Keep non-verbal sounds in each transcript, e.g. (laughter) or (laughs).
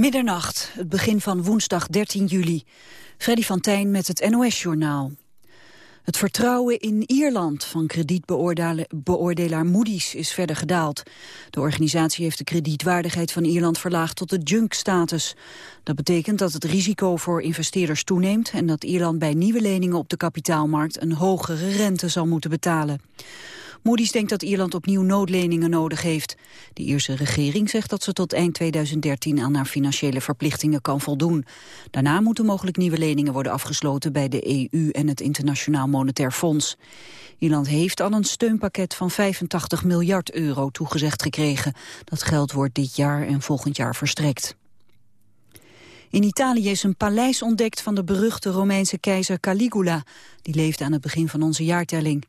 Middernacht, het begin van woensdag 13 juli. Freddy van Tijn met het NOS-journaal. Het vertrouwen in Ierland van kredietbeoordelaar Moody's is verder gedaald. De organisatie heeft de kredietwaardigheid van Ierland verlaagd tot de junk-status. Dat betekent dat het risico voor investeerders toeneemt... en dat Ierland bij nieuwe leningen op de kapitaalmarkt een hogere rente zal moeten betalen. Moody's denkt dat Ierland opnieuw noodleningen nodig heeft. De Ierse regering zegt dat ze tot eind 2013 aan haar financiële verplichtingen kan voldoen. Daarna moeten mogelijk nieuwe leningen worden afgesloten bij de EU en het Internationaal Monetair Fonds. Ierland heeft al een steunpakket van 85 miljard euro toegezegd gekregen. Dat geld wordt dit jaar en volgend jaar verstrekt. In Italië is een paleis ontdekt van de beruchte Romeinse keizer Caligula. Die leefde aan het begin van onze jaartelling.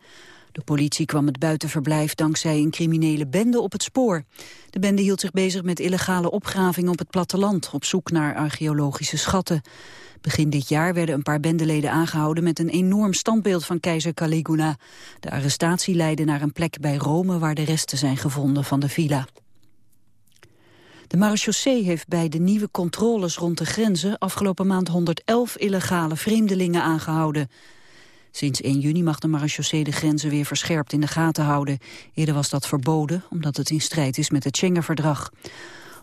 De politie kwam het buitenverblijf dankzij een criminele bende op het spoor. De bende hield zich bezig met illegale opgravingen op het platteland... op zoek naar archeologische schatten. Begin dit jaar werden een paar bendeleden aangehouden... met een enorm standbeeld van keizer Caligula. De arrestatie leidde naar een plek bij Rome... waar de resten zijn gevonden van de villa. De marechaussee heeft bij de nieuwe controles rond de grenzen... afgelopen maand 111 illegale vreemdelingen aangehouden. Sinds 1 juni mag de marechaussee de grenzen weer verscherpt in de gaten houden. Eerder was dat verboden, omdat het in strijd is met het Schengen-verdrag.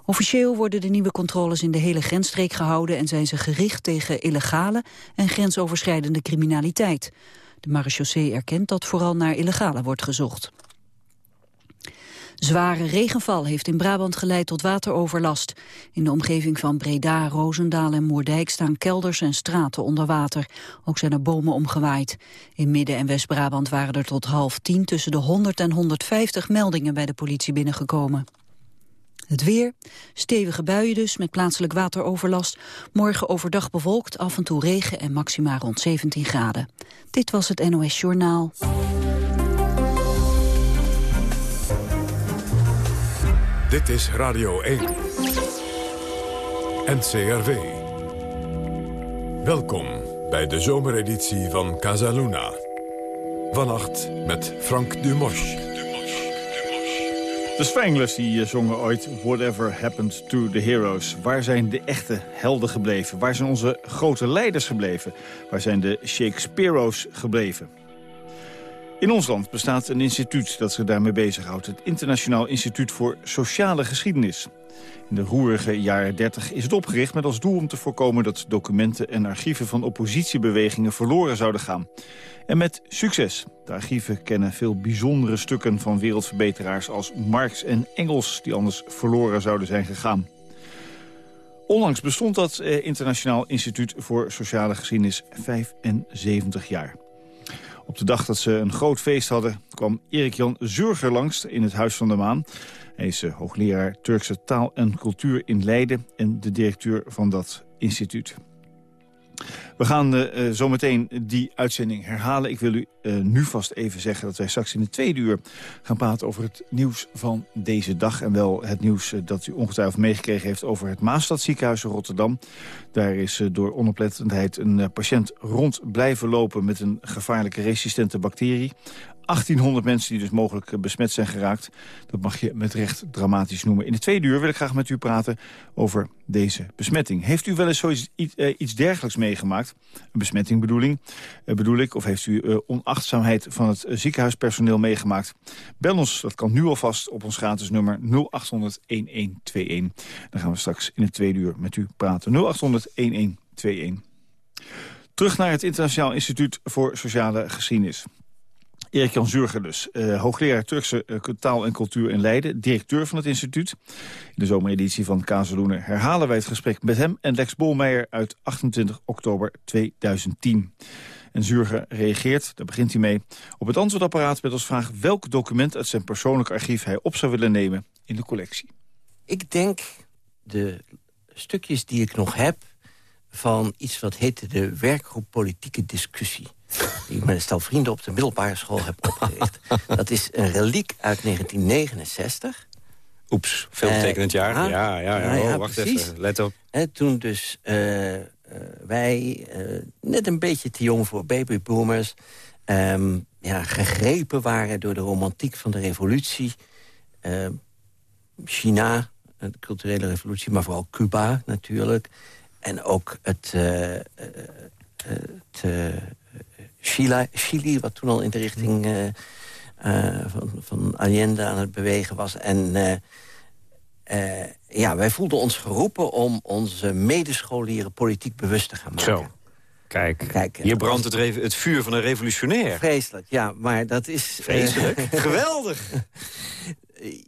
Officieel worden de nieuwe controles in de hele grensstreek gehouden... en zijn ze gericht tegen illegale en grensoverschrijdende criminaliteit. De marechaussee erkent dat vooral naar illegale wordt gezocht. Zware regenval heeft in Brabant geleid tot wateroverlast. In de omgeving van Breda, Roosendaal en Moerdijk staan kelders en straten onder water. Ook zijn er bomen omgewaaid. In Midden- en West-Brabant waren er tot half tien tussen de 100 en 150 meldingen bij de politie binnengekomen. Het weer, stevige buien dus, met plaatselijk wateroverlast. Morgen overdag bewolkt, af en toe regen en maxima rond 17 graden. Dit was het NOS Journaal. Dit is Radio 1. NCRV. Welkom bij de zomereditie van Casaluna. Vannacht met Frank Dumos. De Stranglers die eh, zongen ooit Whatever Happened to the Heroes. Waar zijn de echte helden gebleven? Waar zijn onze grote leiders gebleven? Waar zijn de Shakespearo's gebleven? In ons land bestaat een instituut dat zich daarmee bezighoudt. Het Internationaal Instituut voor Sociale Geschiedenis. In de roerige jaren 30 is het opgericht met als doel om te voorkomen... dat documenten en archieven van oppositiebewegingen verloren zouden gaan. En met succes. De archieven kennen veel bijzondere stukken van wereldverbeteraars... als Marx en Engels, die anders verloren zouden zijn gegaan. Onlangs bestond dat eh, Internationaal Instituut voor Sociale Geschiedenis 75 jaar. Op de dag dat ze een groot feest hadden kwam Erik-Jan Zurger langs in het Huis van de Maan. Hij is eh, hoogleraar Turkse taal en cultuur in Leiden en de directeur van dat instituut. We gaan uh, zometeen die uitzending herhalen. Ik wil u uh, nu vast even zeggen dat wij straks in de tweede uur gaan praten over het nieuws van deze dag. En wel het nieuws dat u ongetwijfeld meegekregen heeft over het Maastadziekenhuis in Rotterdam. Daar is door onoplettendheid een patiënt rond blijven lopen met een gevaarlijke resistente bacterie. 1800 mensen die dus mogelijk eh, besmet zijn geraakt. Dat mag je met recht dramatisch noemen. In de tweede uur wil ik graag met u praten over deze besmetting. Heeft u wel eens zoiets, eh, iets dergelijks meegemaakt? Een besmetting bedoeling, eh, bedoel ik. Of heeft u onachtzaamheid van het ziekenhuispersoneel meegemaakt? Bel ons, dat kan nu alvast op ons gratis nummer 0800-1121. Dan gaan we straks in de tweede uur met u praten. 0800-1121. Terug naar het Internationaal Instituut voor Sociale Geschiedenis. Erik-Jan Zurger dus, uh, hoogleraar Turkse uh, taal en cultuur in Leiden... directeur van het instituut. In de zomereditie van Kazeloenen herhalen wij het gesprek met hem... en Lex Bolmeijer uit 28 oktober 2010. En Zurger reageert, daar begint hij mee, op het antwoordapparaat met als vraag... welk document uit zijn persoonlijk archief hij op zou willen nemen in de collectie. Ik denk de stukjes die ik nog heb van iets wat heette de werkgroep politieke discussie die ik met een stel vrienden op de middelbare school heb opgericht. dat is een reliek uit 1969. Oeps, veel betekenend jaar. ja, ja, ja. ja, ja oh, wacht precies. even, let op. En toen dus uh, uh, wij, net een beetje te jong voor babyboomers... Um, ja, gegrepen waren door de romantiek van de revolutie. China, de culturele revolutie, maar vooral Cuba natuurlijk. En ook het, het Chile, Chili, wat toen al in de richting van, van Allende aan het bewegen was. En ja, wij voelden ons geroepen om onze medescholieren politiek bewust te gaan maken. Zo. Kijk, Kijk hier brandt het, het, vuur van een revolutionair. Vreselijk, ja, maar dat is... Vreselijk? (laughs) Geweldig!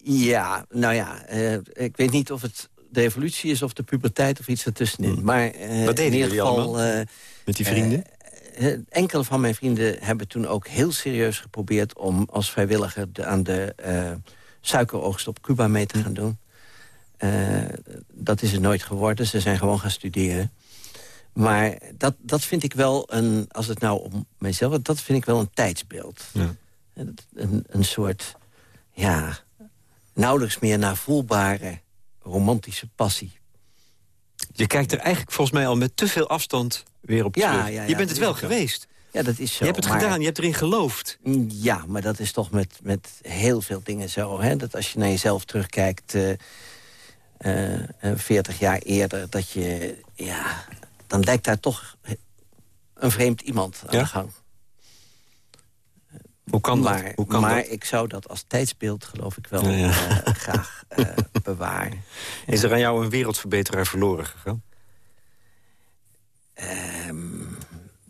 Ja, nou ja, uh, ik weet niet of het de evolutie is of de puberteit of iets ertussenin. Hmm. Maar uh, Wat deden in ieder geval, uh, met die vrienden? Enkele van mijn vrienden hebben toen ook heel serieus geprobeerd... om als vrijwilliger aan de suikeroogst op Cuba mee te gaan doen. dat is het nooit geworden. Ze zijn gewoon gaan studeren. Maar dat, dat vind ik wel een, als het nou om mijzelf... dat vind ik wel een tijdsbeeld. Ja. Een, een soort, ja, nauwelijks meer naar voelbare romantische passie. Je kijkt er eigenlijk volgens mij al met te veel afstand weer op ja, terug. Ja, ja, je bent het wel geweest. Ja, dat is zo. Je hebt het gedaan, je hebt erin geloofd. Ja, maar dat is toch met, met heel veel dingen zo. Hè? Dat als je naar jezelf terugkijkt, uh, uh, 40 jaar eerder... dat je, ja, dan lijkt daar toch een vreemd iemand aan de gang. Hoe kan maar, dat? Hoe kan maar ik zou dat als tijdsbeeld, geloof ik wel, eh, graag uh, bewaren. (laughs) Is er aan jou een wereldverbeteraar verloren gegaan? Ehm,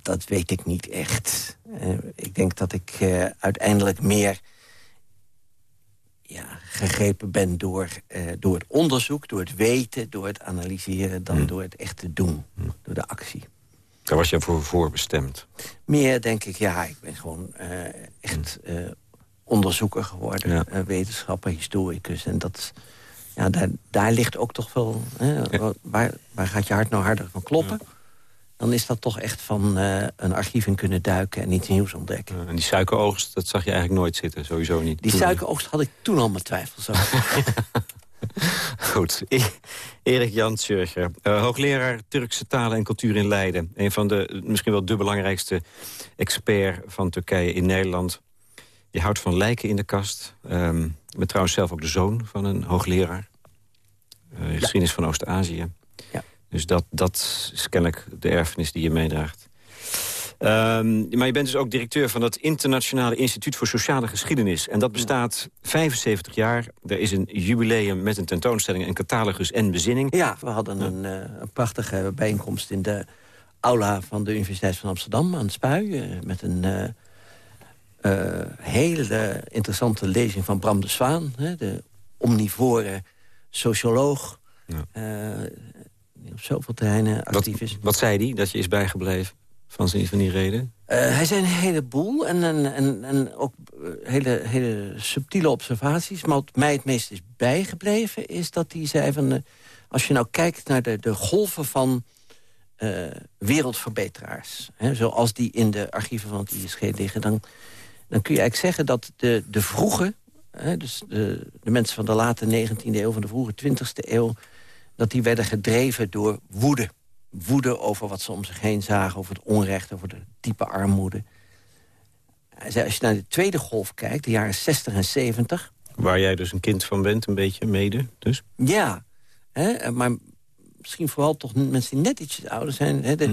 dat weet ik niet echt. Uh, ik denk dat ik uiteindelijk meer ja, gegrepen ben door, door het onderzoek, door het weten, door het analyseren... dan hmm. door het echt te doen, hmm. door de actie. Daar was je voor voorbestemd? Meer denk ik, ja, ik ben gewoon uh, echt uh, onderzoeker geworden. Ja. Uh, wetenschapper, historicus. En dat, ja, daar, daar ligt ook toch wel... waar, waar gaat je hart nou harder van kloppen? Dan is dat toch echt van een archief in kunnen duiken en iets nieuws ontdekken. en die suikeroogst, dat zag je eigenlijk nooit zitten, sowieso niet. Die suikeroogst had ik toen al mijn twijfels over. (laughs) (laughs) Goed. E- Erik Jan Surger, uh, hoogleraar Turkse talen en cultuur in Leiden. Een van de, misschien wel de belangrijkste expert van Turkije in Nederland. Je houdt van lijken in de kast. Um, trouwens zelf ook de zoon van een hoogleraar. Uh, geschiedenis van Oost-Azië. Ja. Dus dat, dat is kennelijk de erfenis die je meedraagt. Um, maar je bent dus ook directeur van het Internationale Instituut voor Sociale Geschiedenis. En dat bestaat 75 jaar. Er is een jubileum met een tentoonstelling, een catalogus en bezinning. Ja, we hadden een, uh, een prachtige bijeenkomst in de aula van de Universiteit van Amsterdam aan het Spui. Uh, met een uh, hele interessante lezing van Bram de Zwaan. Hè, de omnivore socioloog. Ja. die op zoveel terreinen actief is. Wat zei hij dat je is bijgebleven? Van, van die reden? Uh, hij zei een heleboel en, en, en, en ook eh, hele, subtiele observaties. Maar wat mij het meest is bijgebleven is dat hij zei... van uh, als je nou kijkt naar de, de golven van wereldverbeteraars... Hè, zoals die in de archieven van het ISG liggen... dan, dan kun je eigenlijk zeggen dat de, de vroege... Hè, dus de, de mensen van de late 19e eeuw, van de vroege 20e eeuw... dat die werden gedreven door woede woede over wat ze om zich heen zagen... over het onrecht, over de diepe armoede. Als je naar de tweede golf kijkt, de jaren 60 en 70... Waar jij dus een kind van bent, een beetje mede, dus? Ja, hè, maar misschien vooral toch mensen die net ietsjes ouder zijn... Hè, mhm.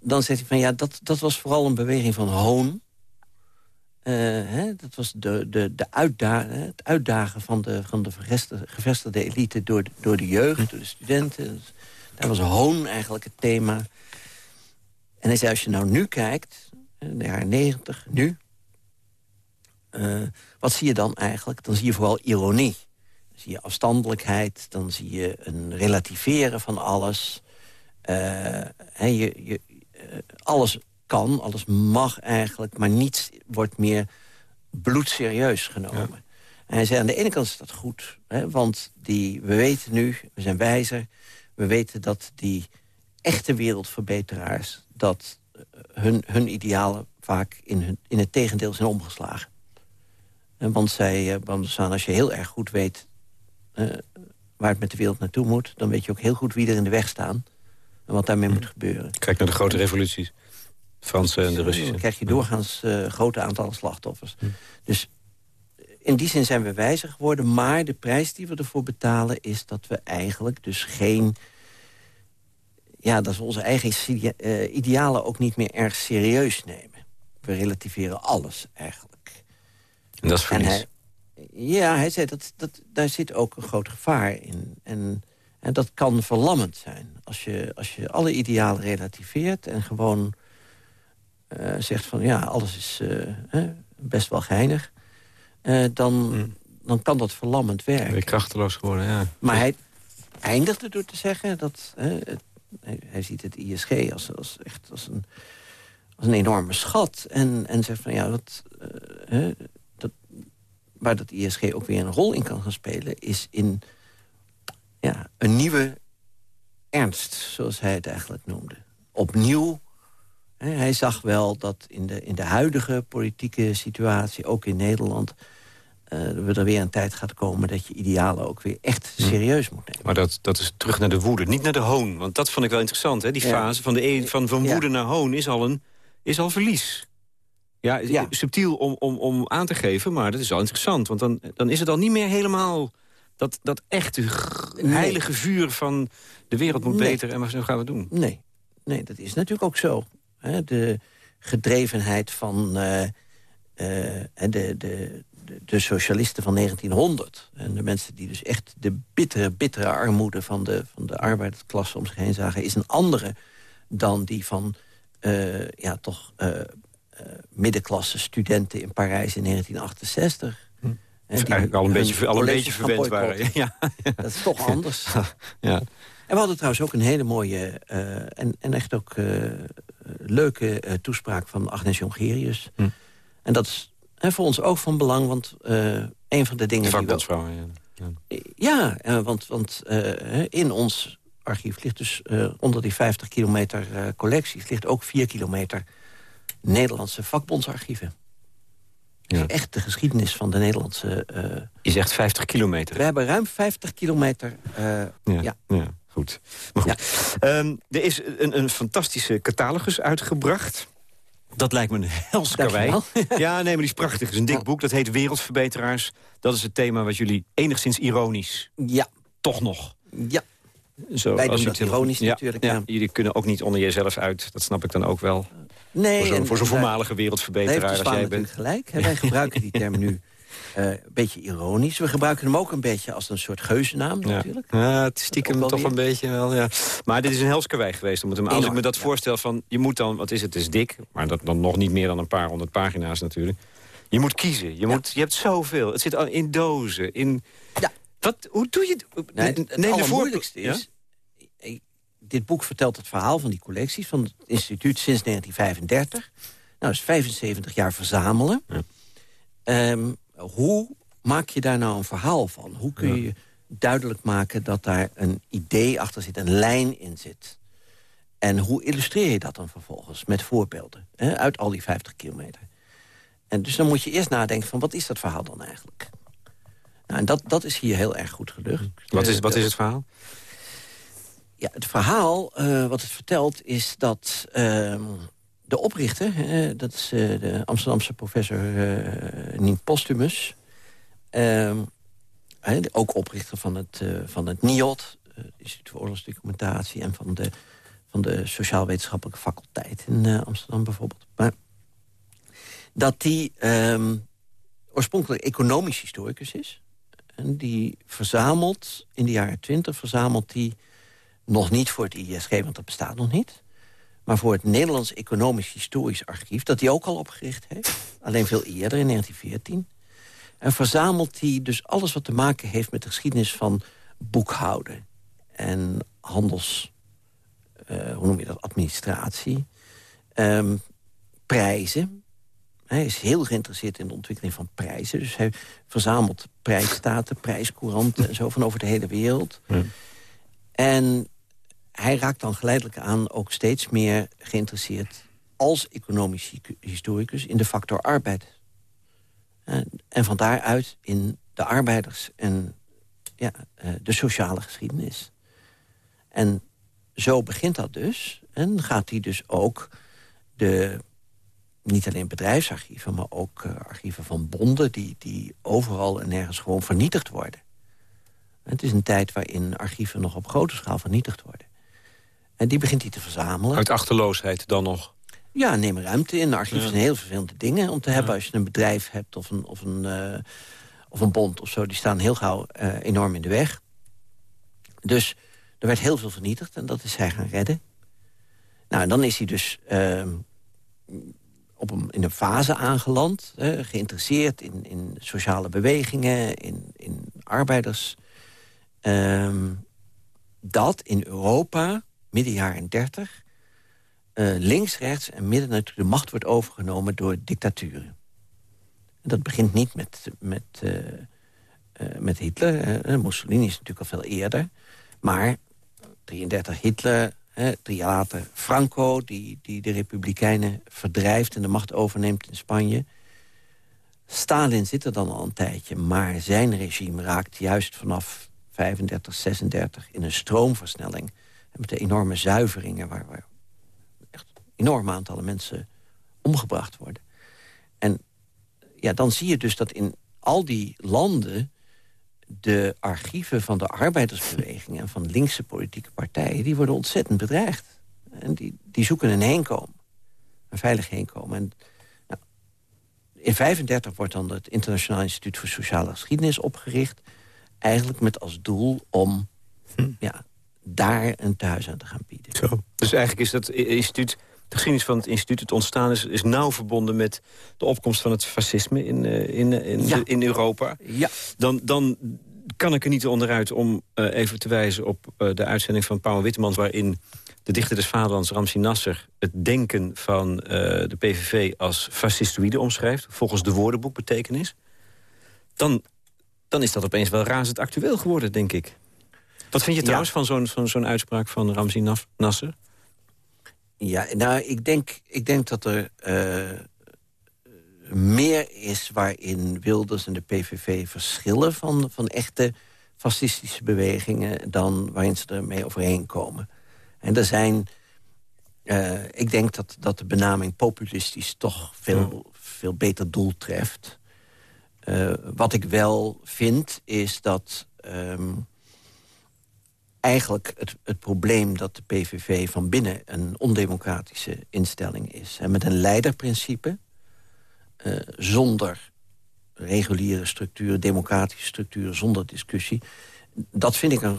dan zegt hij van, ja, dat, dat was vooral een beweging van hoon. Uh, hè, dat was de, de, de het uitdagen van de, van de gevestigde elite door de, door de jeugd, mhm. door de studenten... Dat was hoon eigenlijk het thema. En hij zei, als je nou nu kijkt, in de jaren negentig, nu... Uh, wat zie je dan eigenlijk? Dan zie je vooral ironie. Dan zie je afstandelijkheid, dan zie je een relativeren van alles. Uh, je, je, uh, alles kan, alles mag eigenlijk... maar niets wordt meer bloedserieus genomen. En hij zei, aan de ene kant is dat goed. Hè, want die, we weten nu, we zijn wijzer... We weten dat die echte wereldverbeteraars... dat eh, hun, hun idealen vaak in, hun, in het tegendeel zijn omgeslagen. En want zij, uh, als je heel erg goed weet... Uh, waar het met de wereld naartoe moet... dan weet je ook heel goed wie er in de weg staan... en wat daarmee moet gebeuren. Kijk naar de grote revoluties. Franse en de Russische. Dan krijg je doorgaans uh, grote aantallen slachtoffers. Dus in die zin zijn we wijzer geworden. Maar de prijs die we ervoor betalen is dat we eigenlijk dus geen... Ja, dat we onze eigen uh, idealen ook niet meer erg serieus nemen. We relativeren alles eigenlijk. En dat is verlies. ja, hij zei dat, dat daar zit ook een groot gevaar in. En, en dat kan verlammend zijn. Als je, als je alle idealen relativeert en gewoon uh, zegt van... ja, alles is uh, best wel geinig... Uh, dan, mm. dan kan dat verlammend werken. Weer krachteloos geworden, ja. Maar hij eindigde door te zeggen dat... Het, hij, hij, ziet het ISG als, als, echt als een, als een enorme schat. En, en zegt van ja, dat, dat, waar dat ISG ook weer een rol in kan gaan spelen... is in ja, een nieuwe ernst, zoals hij het eigenlijk noemde. Opnieuw hij zag wel dat in de, in de huidige politieke situatie, ook in Nederland... Uh, we er weer een tijd gaat komen dat je idealen ook weer echt hm. serieus moet nemen. Maar dat, dat is terug naar de woede, niet naar de hoon. Want dat vond ik wel interessant. Hè? Die fase van, de, e- van, van woede naar hoon is al, een, is al verlies. Ja, ja, subtiel om, om, om aan te geven, maar dat is wel interessant. Want dan, dan is het al niet meer helemaal dat, dat echte heilige vuur van de wereld moet beter en wat gaan we doen. Nee. nee, dat is natuurlijk ook zo. De gedrevenheid van uh, uh, de, de, de, socialisten van 1900. En de mensen die dus echt de bittere, bittere armoede van de, van de arbeidersklasse om zich heen zagen... is een andere dan die van uh, ja, toch middenklasse studenten in Parijs in 1968. Hm. En die Eigenlijk al een beetje, al een beetje verwend waren. (laughs) Ja. Dat is toch anders. ja. En we hadden trouwens ook een hele mooie en, en echt ook leuke uh, toespraak van Agnes Jongerius. Hm. En dat is voor ons ook van belang, want uh, een van de dingen... Vakbondsvrouw, ja. Ja, ja want, want uh, in ons archief ligt dus onder die 50 kilometer collecties... ligt ook 4 kilometer Nederlandse vakbondsarchieven. Ja. Echt de geschiedenis van de Nederlandse... Je zegt 50 kilometer. We hebben ruim 50 kilometer. ja. ja. ja. Goed. Maar goed. Ehm, er is een, een fantastische catalogus uitgebracht. Dat lijkt me een hels (laughs) Ja, nee, maar die is prachtig. Het is een dik boek, dat heet Wereldverbeteraars. Dat is het thema wat jullie enigszins ironisch... Ja. Toch nog. Ja. Zo, Wij doen dat ironisch natuurlijk. Ja. Jullie kunnen ook niet onder jezelf uit. Dat snap ik dan ook wel. Nee, voor zo'n voormalige wereldverbeteraar als jij bent. gelijk. Wij gebruiken die term nu (laughs) uh, een beetje ironisch. We gebruiken hem ook een beetje als een soort geuzennaam ja. natuurlijk. Ja, het stiekem toch een beetje wel, ja. Maar dit is een helskawei geweest. Om het hem, als ik me dat voorstel van, je moet dan, wat is het, het is dik. Maar dat, dan nog niet meer dan een paar honderd pagina's natuurlijk. Je moet kiezen. Je, moet, je hebt zoveel. Het zit al in dozen. In, ja. wat, hoe doe je het? Nee, het allermoeilijkste is... Dit boek vertelt het verhaal van die collecties... van het instituut sinds 1935. Nou, is 75 jaar verzamelen. Ja. Um, hoe maak je daar nou een verhaal van? Hoe kun je duidelijk maken dat daar een idee achter zit, een lijn in zit? En hoe illustreer je dat dan vervolgens met voorbeelden hè, uit al die 50 kilometer? En dus dan moet je eerst nadenken van wat is dat verhaal dan eigenlijk? Nou, en dat, dat is hier heel erg goed gelukt. Wat is, wat is het verhaal? Ja, het verhaal uh, wat het vertelt is dat uh, de oprichter, dat is uh, de Amsterdamse professor uh, Nien Postumus... Ehm, ook oprichter van het, uh, van het NIOD, Instituut voor Oorlogsdocumentatie... en van de, van de Sociaal-Wetenschappelijke Faculteit in Amsterdam bijvoorbeeld. Maar dat die um, oorspronkelijk economisch historicus is... en die verzamelt, in de jaren twintig verzamelt die... nog niet voor het ISG, want dat bestaat nog niet maar voor het Nederlands Economisch Historisch Archief... dat hij ook al opgericht heeft, alleen veel eerder, in 1914... en verzamelt hij dus alles wat te maken heeft met de geschiedenis van boekhouden... en handels, uh, hoe noem je dat, administratie, um, prijzen... Hij is heel geïnteresseerd in de ontwikkeling van prijzen. Dus hij verzamelt prijsstaten, prijscouranten en zo van over de hele wereld. Ja. En hij raakt dan geleidelijk aan ook steeds meer geïnteresseerd... als economisch historicus in de factor arbeid. En van daaruit in de arbeiders en ja, eh, de sociale geschiedenis. En zo begint dat dus. En gaat hij dus ook de niet alleen bedrijfsarchieven, maar ook uh, archieven van bonden... Die, die overal en nergens gewoon vernietigd worden. Het is een tijd waarin archieven nog op grote schaal vernietigd worden. En die begint hij te verzamelen. Uit achterloosheid dan nog? Ja, neem ruimte in. Archieven ja. zijn heel vervelende dingen om te hebben... als je een bedrijf hebt of een, of een, uh, of een bond of zo. Die staan heel gauw uh, enorm in de weg. Dus er werd heel veel vernietigd en dat is hij gaan redden. Nou, en dan is hij dus uh, op een, in een fase aangeland. Geïnteresseerd in, in sociale bewegingen, in, in arbeiders. Ehm, dat in Europa, midden jaren 30... Uh, links, rechts en midden natuurlijk de macht wordt overgenomen door dictaturen. En dat begint niet met, met, uh, uh, met Hitler. Mussolini is natuurlijk al veel eerder. Maar 33 Hitler, drie jaar later Franco... Die, die de Republikeinen verdrijft en de macht overneemt in Spanje. Stalin zit er dan al een tijdje, maar zijn regime raakt juist vanaf 35, 36 in een stroomversnelling. Met de enorme zuiveringen waar, waar echt enorme aantallen mensen omgebracht worden. En ja, dan zie je dus dat in al die landen de archieven van de arbeidersbeweging... en van linkse politieke partijen, die worden ontzettend bedreigd. En die, die zoeken een heenkomen. Een veilig heenkomen. En, nou, in 35 wordt dan het Internationaal Instituut voor Sociale Geschiedenis opgericht. Eigenlijk met als doel om hm. ja, daar een thuis aan te gaan bieden. Zo. Dus eigenlijk is dat instituut de geschiedenis van het instituut, het ontstaan is, is nauw verbonden met de opkomst van het fascisme in, uh, in, in, in Europa. Ja. Dan, dan kan ik er niet onderuit om uh, even te wijzen op uh, de uitzending van Paul Wittemans... waarin de dichter des vaderlands, Ramsi Nasser... het denken van de PVV als fascistoïde omschrijft... volgens de woordenboekbetekenis. Dan, dan is dat opeens wel razend actueel geworden, denk ik. Wat vind je trouwens van zo'n van zo'n uitspraak van Ramsi Nasser? Ja, nou, ik denk, ik denk dat er uh, meer is waarin Wilders en de PVV verschillen... van, van echte fascistische bewegingen dan waarin ze ermee overeen komen. En er zijn... Uh, ik denk dat, dat de benaming populistisch toch veel, ja. veel beter doel treft. Uh, wat ik wel vind, is dat... Um, eigenlijk het, het probleem dat de PVV van binnen een ondemocratische instelling is. En met een leiderprincipe, uh, zonder reguliere structuren, democratische structuren, zonder discussie. Dat vind ik een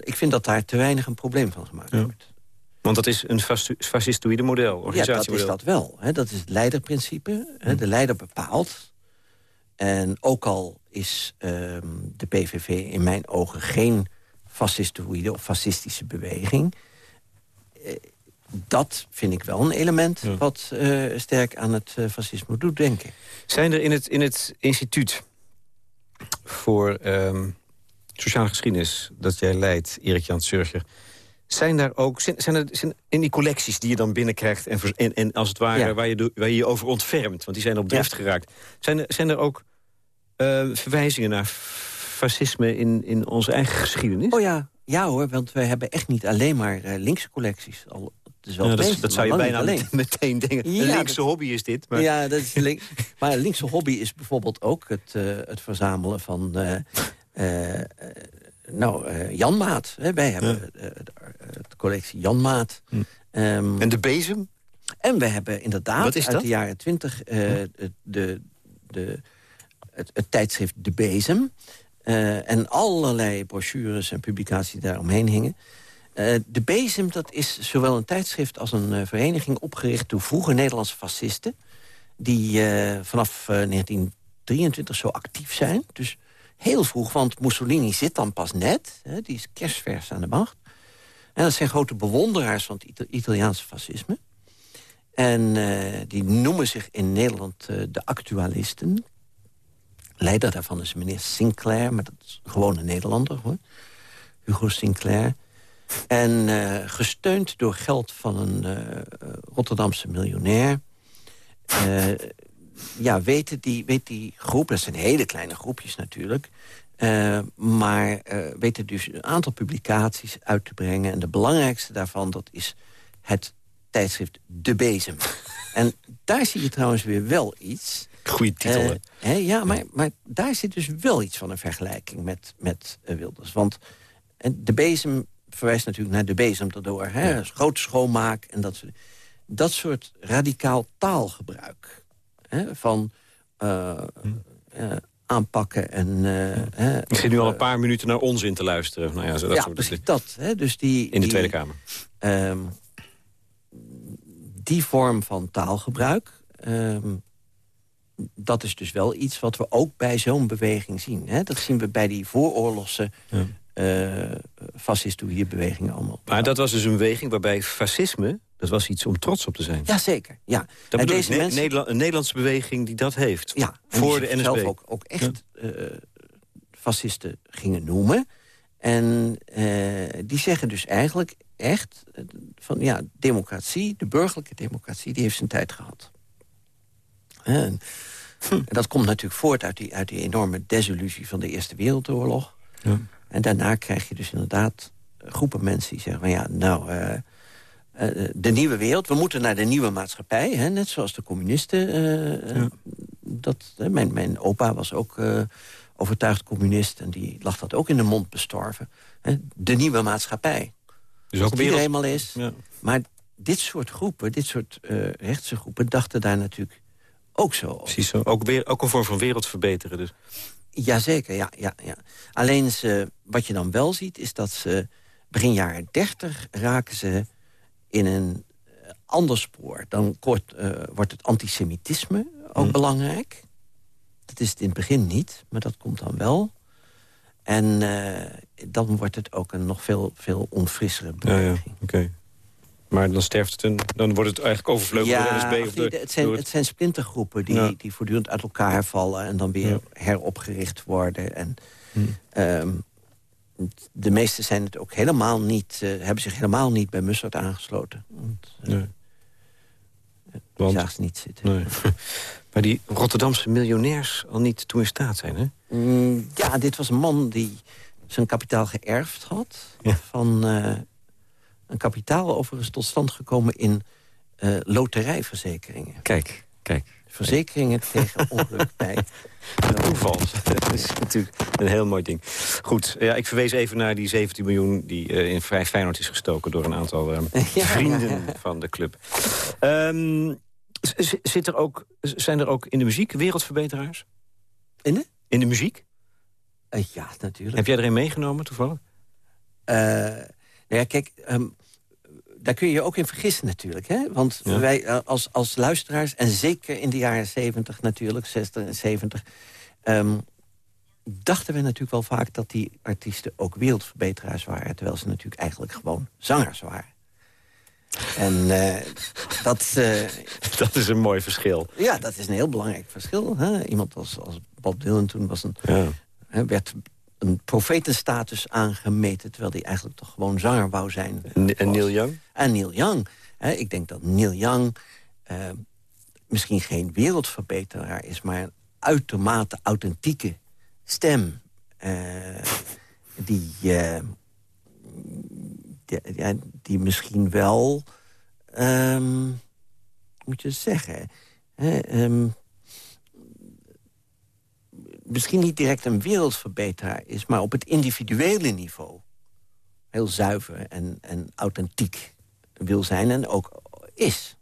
ik vind dat daar te weinig een probleem van gemaakt ja. wordt. Want dat is een fascistoïde model, organisatiemodel. Ja, dat is dat wel. Hè. Dat is het leiderprincipe. Hè. De leider bepaalt. En ook al is um, de PVV in mijn ogen geen fascistoïde of fascistische beweging. Uh, dat vind ik wel een element ja. wat uh, sterk aan het uh, fascisme doet denken. Zijn er in het, in het instituut voor um, sociale geschiedenis dat jij leidt, Erik Jan Surger... Zijn daar ook, zijn, zijn er zijn in die collecties die je dan binnenkrijgt... en, en, en als het ware ja. waar, je, waar je je over ontfermt, want die zijn op drift ja. geraakt... Zijn er, zijn er ook uh, verwijzingen naar fascisme in, in onze eigen geschiedenis? Oh ja, ja hoor, want wij hebben echt niet alleen maar uh, linkse collecties. Al, het is wel ja, dat, zou je bijna alleen. meteen denken. Ja, een linkse dat, hobby is dit. Maar. Ja, dat is link, (laughs) maar een linkse hobby is bijvoorbeeld ook het, uh, het verzamelen van... Uh, nou, Janmaat. Hè? Wij hebben ja. de collectie Janmaat. Hm. Um, en de bezem? En we hebben inderdaad uit dat? de jaren twintig hm. de, de, het, het tijdschrift De Bezem... Uh, en allerlei brochures en publicaties daaromheen hingen. Uh, de Bezem dat is zowel een tijdschrift als een uh, vereniging opgericht... door vroege Nederlandse fascisten... die vanaf 1923 zo actief zijn. Dus heel vroeg, want Mussolini zit dan pas net. Hè, die is kerstvers aan de macht. En dat zijn grote bewonderaars van het Ita Italiaanse fascisme. En die noemen zich in Nederland de actualisten leider daarvan is meneer Sinclair, maar dat is gewoon een Nederlander, hoor. Hugo Sinclair. En uh, gesteund door geld van een uh, Rotterdamse miljonair... Uh, ja, weten die, weet die groep, dat zijn hele kleine groepjes natuurlijk... maar weten dus een aantal publicaties uit te brengen. En de belangrijkste daarvan, dat is het tijdschrift De Bezem. en daar zie je trouwens weer wel iets. Goeie titel, uh, hè? Ja, maar, maar daar zit dus wel iets van een vergelijking met, met Wilders. Want De Bezem verwijst natuurlijk naar De Bezem erdoor. Hè? Ja. Grote schoonmaak en dat soort dat soort radicaal taalgebruik... Hè, van uh, uh, aanpakken en... Ik zit nu al een paar minuten naar onzin te luisteren. Nou ja, zo, dat ja soort precies dat. Hè, dus die, in de die, Tweede Kamer. Um, die vorm van taalgebruik... Um, dat is dus wel iets wat we ook bij zo'n beweging zien. Hè? Dat zien we bij die vooroorlogse ja. uh, fascistoïdebewegingen allemaal. Maar dat was dus een beweging waarbij fascisme... dat was iets om trots op te zijn. Jazeker, ja. Dat en deze mensen... Nederland, een Nederlandse beweging die dat heeft. Ja, voor de NSB. zelf ook, ook echt ja. uh, fascisten gingen noemen. En uh, die zeggen dus eigenlijk echt... van ja, democratie, de burgerlijke democratie... die heeft zijn tijd gehad. En, dat komt natuurlijk voort uit die, uit die enorme desillusie van de Eerste Wereldoorlog. Ja. En daarna krijg je dus inderdaad groepen mensen die zeggen... van ja, nou, uh, uh, de nieuwe wereld, we moeten naar de nieuwe maatschappij. Hè, net zoals de communisten. Uh, ja. dat, mijn, mijn opa was ook overtuigd communist... en die lag dat ook in de mond bestorven. Hè, de nieuwe maatschappij. Dus ook wereld... helemaal is. Ja. Maar dit soort groepen, dit soort rechtse groepen... dachten daar natuurlijk ook zo. Precies zo. Ook, weer, ook een vorm van wereld verbeteren dus. Jazeker, ja, ja, ja. Alleen ze, wat je dan wel ziet, is dat ze begin jaren 30 raken ze in een uh, ander spoor. Dan kort, uh, wordt het antisemitisme ook Hmm. belangrijk. Dat is het in het begin niet, maar dat komt dan wel. En uh, dan wordt het ook een nog veel, veel onfrissere beweging. Ja, ja. oké. Maar dan sterft het een, dan wordt het eigenlijk overvleugeld ja, door de NSB. Of de, het, zijn, het zijn splintergroepen die, Ja. die voortdurend uit elkaar vallen... en dan weer Ja. heropgericht worden. En, Hmm. ehm, de meeste zijn het ook helemaal niet, eh, hebben zich helemaal niet bij Mussert aangesloten. Want, eh, Nee. Want? ze niet zitten. Nee. (laughs) maar die Rotterdamse miljonairs al niet toe in staat zijn, hè? Mm, ja, dit was een man die zijn kapitaal geërfd had. Ja. Van eh, een kapitaal overigens tot stand gekomen in eh, loterijverzekeringen. Kijk, kijk. Verzekeringen (laughs) tegen ongeluk bij. (laughs) Toeval. (laughs) Dat is natuurlijk een heel mooi ding. Goed, ja, ik verwees even naar die 17 miljoen... die eh, in Vrij Feyenoord is gestoken door een aantal eh, Ja, vrienden van de club. Z- zit er ook, zijn er ook in de muziek wereldverbeteraars? In de? In de muziek? Ja, natuurlijk. Heb jij er een meegenomen toevallig? Nou ja, kijk, ehm, daar kun je je ook in vergissen natuurlijk. Hè? Want Ja. wij eh, als, als luisteraars, en zeker in de jaren 70 natuurlijk, 60 en 70... ehm, dachten we natuurlijk wel vaak dat die artiesten ook wereldverbeteraars waren... terwijl ze natuurlijk eigenlijk gewoon zangers waren. En eh, dat, eh, (laughs) Dat is een mooi verschil. ja, dat is een heel belangrijk verschil. Hè? Iemand als, als Bob Dylan toen was een Ja. Werd een profetenstatus aangemeten... terwijl hij eigenlijk toch gewoon zanger wou zijn. En, en Neil Young? En Neil Young. Ik denk dat Neil Young eh, misschien geen wereldverbeteraar is... maar een uitermate authentieke stem. eh, die, eh, die, ja, die misschien wel... ehm, moet je zeggen... Ehm, misschien niet direct een wereldverbeteraar is... maar op het individuele niveau heel zuiver en, en authentiek wil zijn en ook is.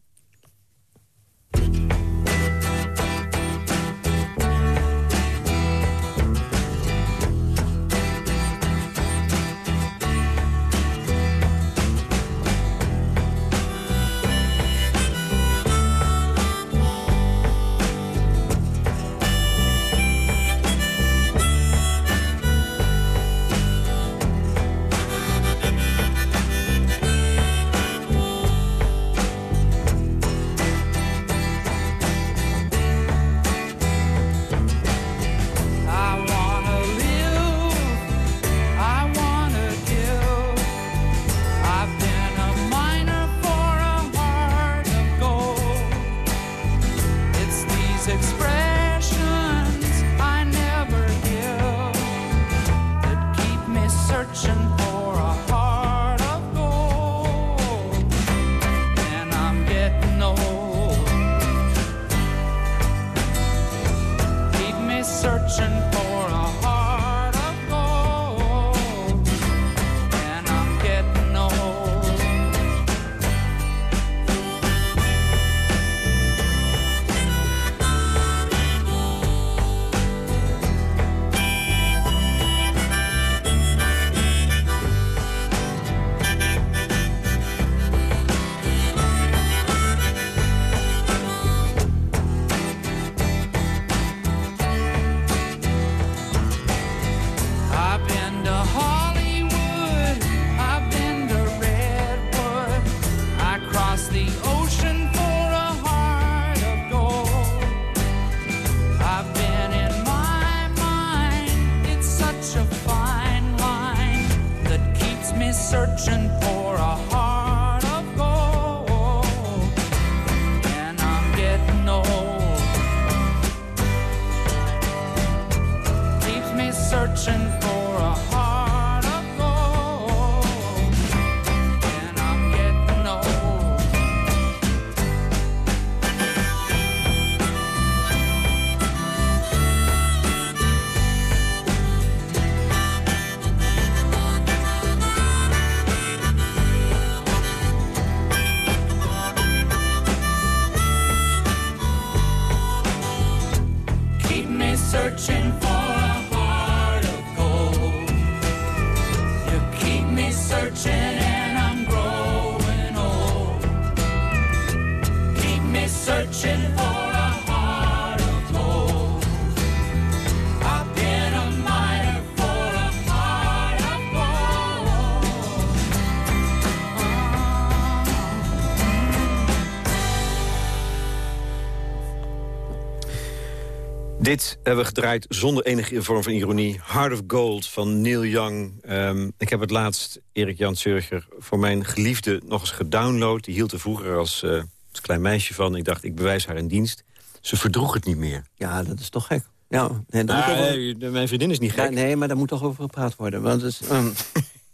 Hebben we gedraaid zonder enige vorm van ironie. Heart of Gold van Neil Young. Ehm, ik heb het laatst, Erik Jan Surger, voor mijn geliefde nog eens gedownload. Die hield er vroeger als, uh, als klein meisje van. Ik dacht, ik bewijs haar in dienst. Ze verdroeg het niet meer. Ja, dat is toch gek. Ja, nee, over... mijn vriendin is niet gek. nee, maar daar moet toch over gepraat worden. Want het is, um...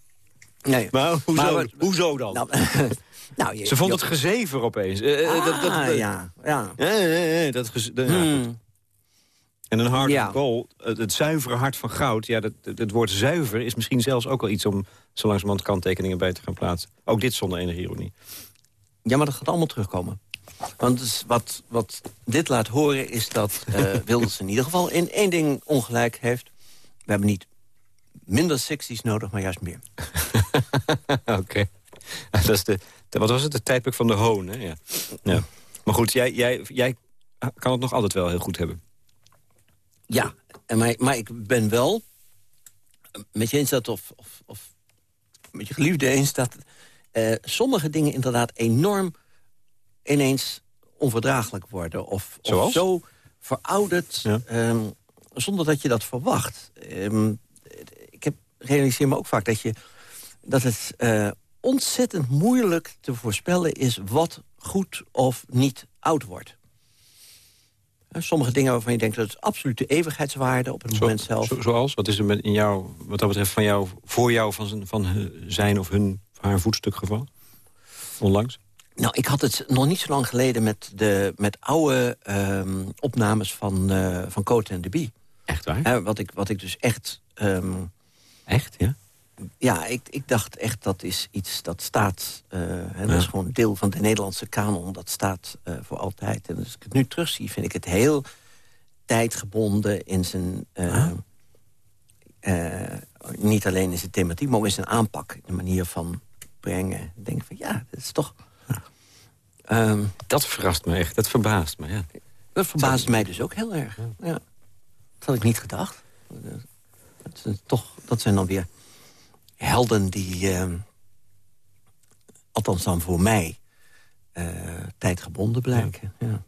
(laughs) nee. Maar hoezo, maar, hoezo dan? Nou, (laughs) nou, je, Ze vond het gezever opeens. Uh, ah, dat, dat, ja. ja. dat, hmm. En een hart ja. goal, het, zuivere hart van goud... Ja, dat, het woord zuiver is misschien zelfs ook wel iets... om zo langzamerhand kanttekeningen bij te gaan plaatsen. Ook dit zonder enige ironie. Ja, maar dat gaat allemaal terugkomen. Want dus wat, wat dit laat horen is dat uh, (laughs) Wilders in ieder geval... in één ding ongelijk heeft. We hebben niet minder secties nodig, maar juist meer. (laughs) Oké. (laughs) Dat is de, wat was het? De tijdperk van de hoon, hè? Ja. ja. Maar goed, jij, jij, jij kan het nog altijd wel heel goed hebben. Ja, maar, maar ik ben wel met je eens dat, of, of, of met je geliefde eens dat... Uh, sommige dingen inderdaad enorm ineens onverdraaglijk worden. Of, of zo verouderd, ehm, zonder dat je dat verwacht. Um, ik heb, realiseer me ook vaak dat, je, dat het uh, ontzettend moeilijk te voorspellen is... wat goed of niet oud wordt. Sommige dingen waarvan je denkt dat het absolute eeuwigheidswaarde op het moment zelf. zoals? Wat is er met in jou, wat dat betreft van jou, voor jou van, van zijn of hun haar voetstuk gevallen? Onlangs? Nou, ik had het nog niet zo lang geleden met, de, met oude um, opnames van, uh, van Cote en de Bie. Echt waar? Uh, wat, ik, wat ik dus echt... Um, echt, ja? Ja, ik, ik dacht echt dat is iets dat staat... Uh, hè, dat is gewoon deel van de Nederlandse kanon. Dat staat uh, voor altijd. En als ik het nu terugzie, vind ik het heel tijdgebonden in zijn... Uh, niet alleen in zijn thematiek, maar ook in zijn aanpak. De manier van brengen. Ik denk van, ja, dat is toch... Um, dat verrast me echt, dat verbaast me, ja. Dat verbaast mij dus ook heel erg. Ja. Dat had ik niet gedacht. Dat, zijn toch, dat zijn dan weer helden die... Uh, althans dan voor mij... Uh, tijdgebonden blijken. Ja.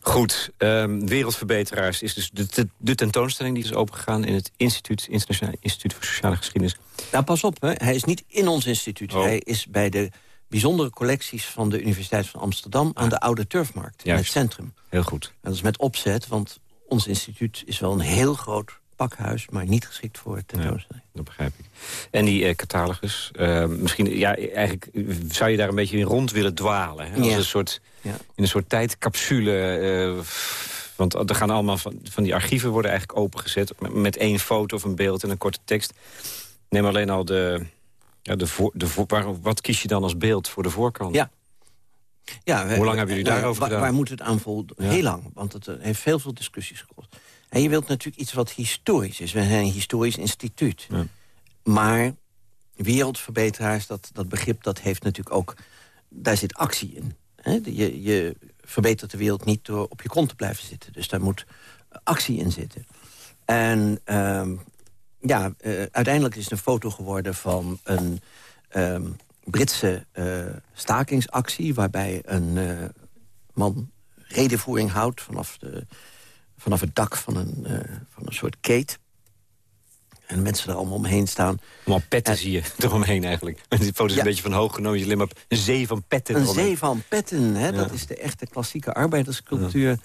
Goed, um, Wereldverbeteraars is dus de, de, tentoonstelling die is opengegaan... in het instituut, Internationaal Instituut voor Sociale Geschiedenis. Nou, pas op, hè. hij is niet in ons instituut. Oh. Hij is bij de bijzondere collecties van de Universiteit van Amsterdam... aan ah. de Oude Turfmarkt, in het centrum. Heel goed. En dat is met opzet, want ons instituut is wel een heel groot pakhuis... maar niet geschikt voor tentoonstelling. Ja, dat begrijp ik. En die uh, catalogus, uh, misschien, ja, eigenlijk zou je daar een beetje in rond willen dwalen. Hè? Als ja. een soort, ja. In een soort tijdcapsule... Uh, want er gaan allemaal van, van die archieven worden eigenlijk opengezet... Met, met één foto of een beeld en een korte tekst. Neem alleen al de, ja, de voor, de voor, waar, wat kies je dan als beeld voor de voorkant? Ja. Ja, Hoe lang hebben jullie daarover gedaan? Waar moet het aan voldoen? Heel lang, want het eh, heeft veel, veel discussies gekost. En je wilt natuurlijk iets wat historisch is. We zijn een historisch instituut. Ja. Maar wereldverbeteraars, dat, dat begrip, dat heeft natuurlijk ook... daar zit actie in. Je, je verbetert de wereld niet door op je kont te blijven zitten. Dus daar moet actie in zitten. En uh, ja, uh, uiteindelijk is het een foto geworden van een um, Britse uh, stakingsactie... waarbij een uh, man redenvoering houdt vanaf, de, vanaf het dak van een, van een soort keet. En mensen er allemaal omheen staan. Allemaal petten zie je (laughs) eromheen eigenlijk. Die foto is een beetje van hoog genomen. Je alleen maar een zee van petten Een zee van petten, hè? dat is de echte klassieke arbeiderscultuur.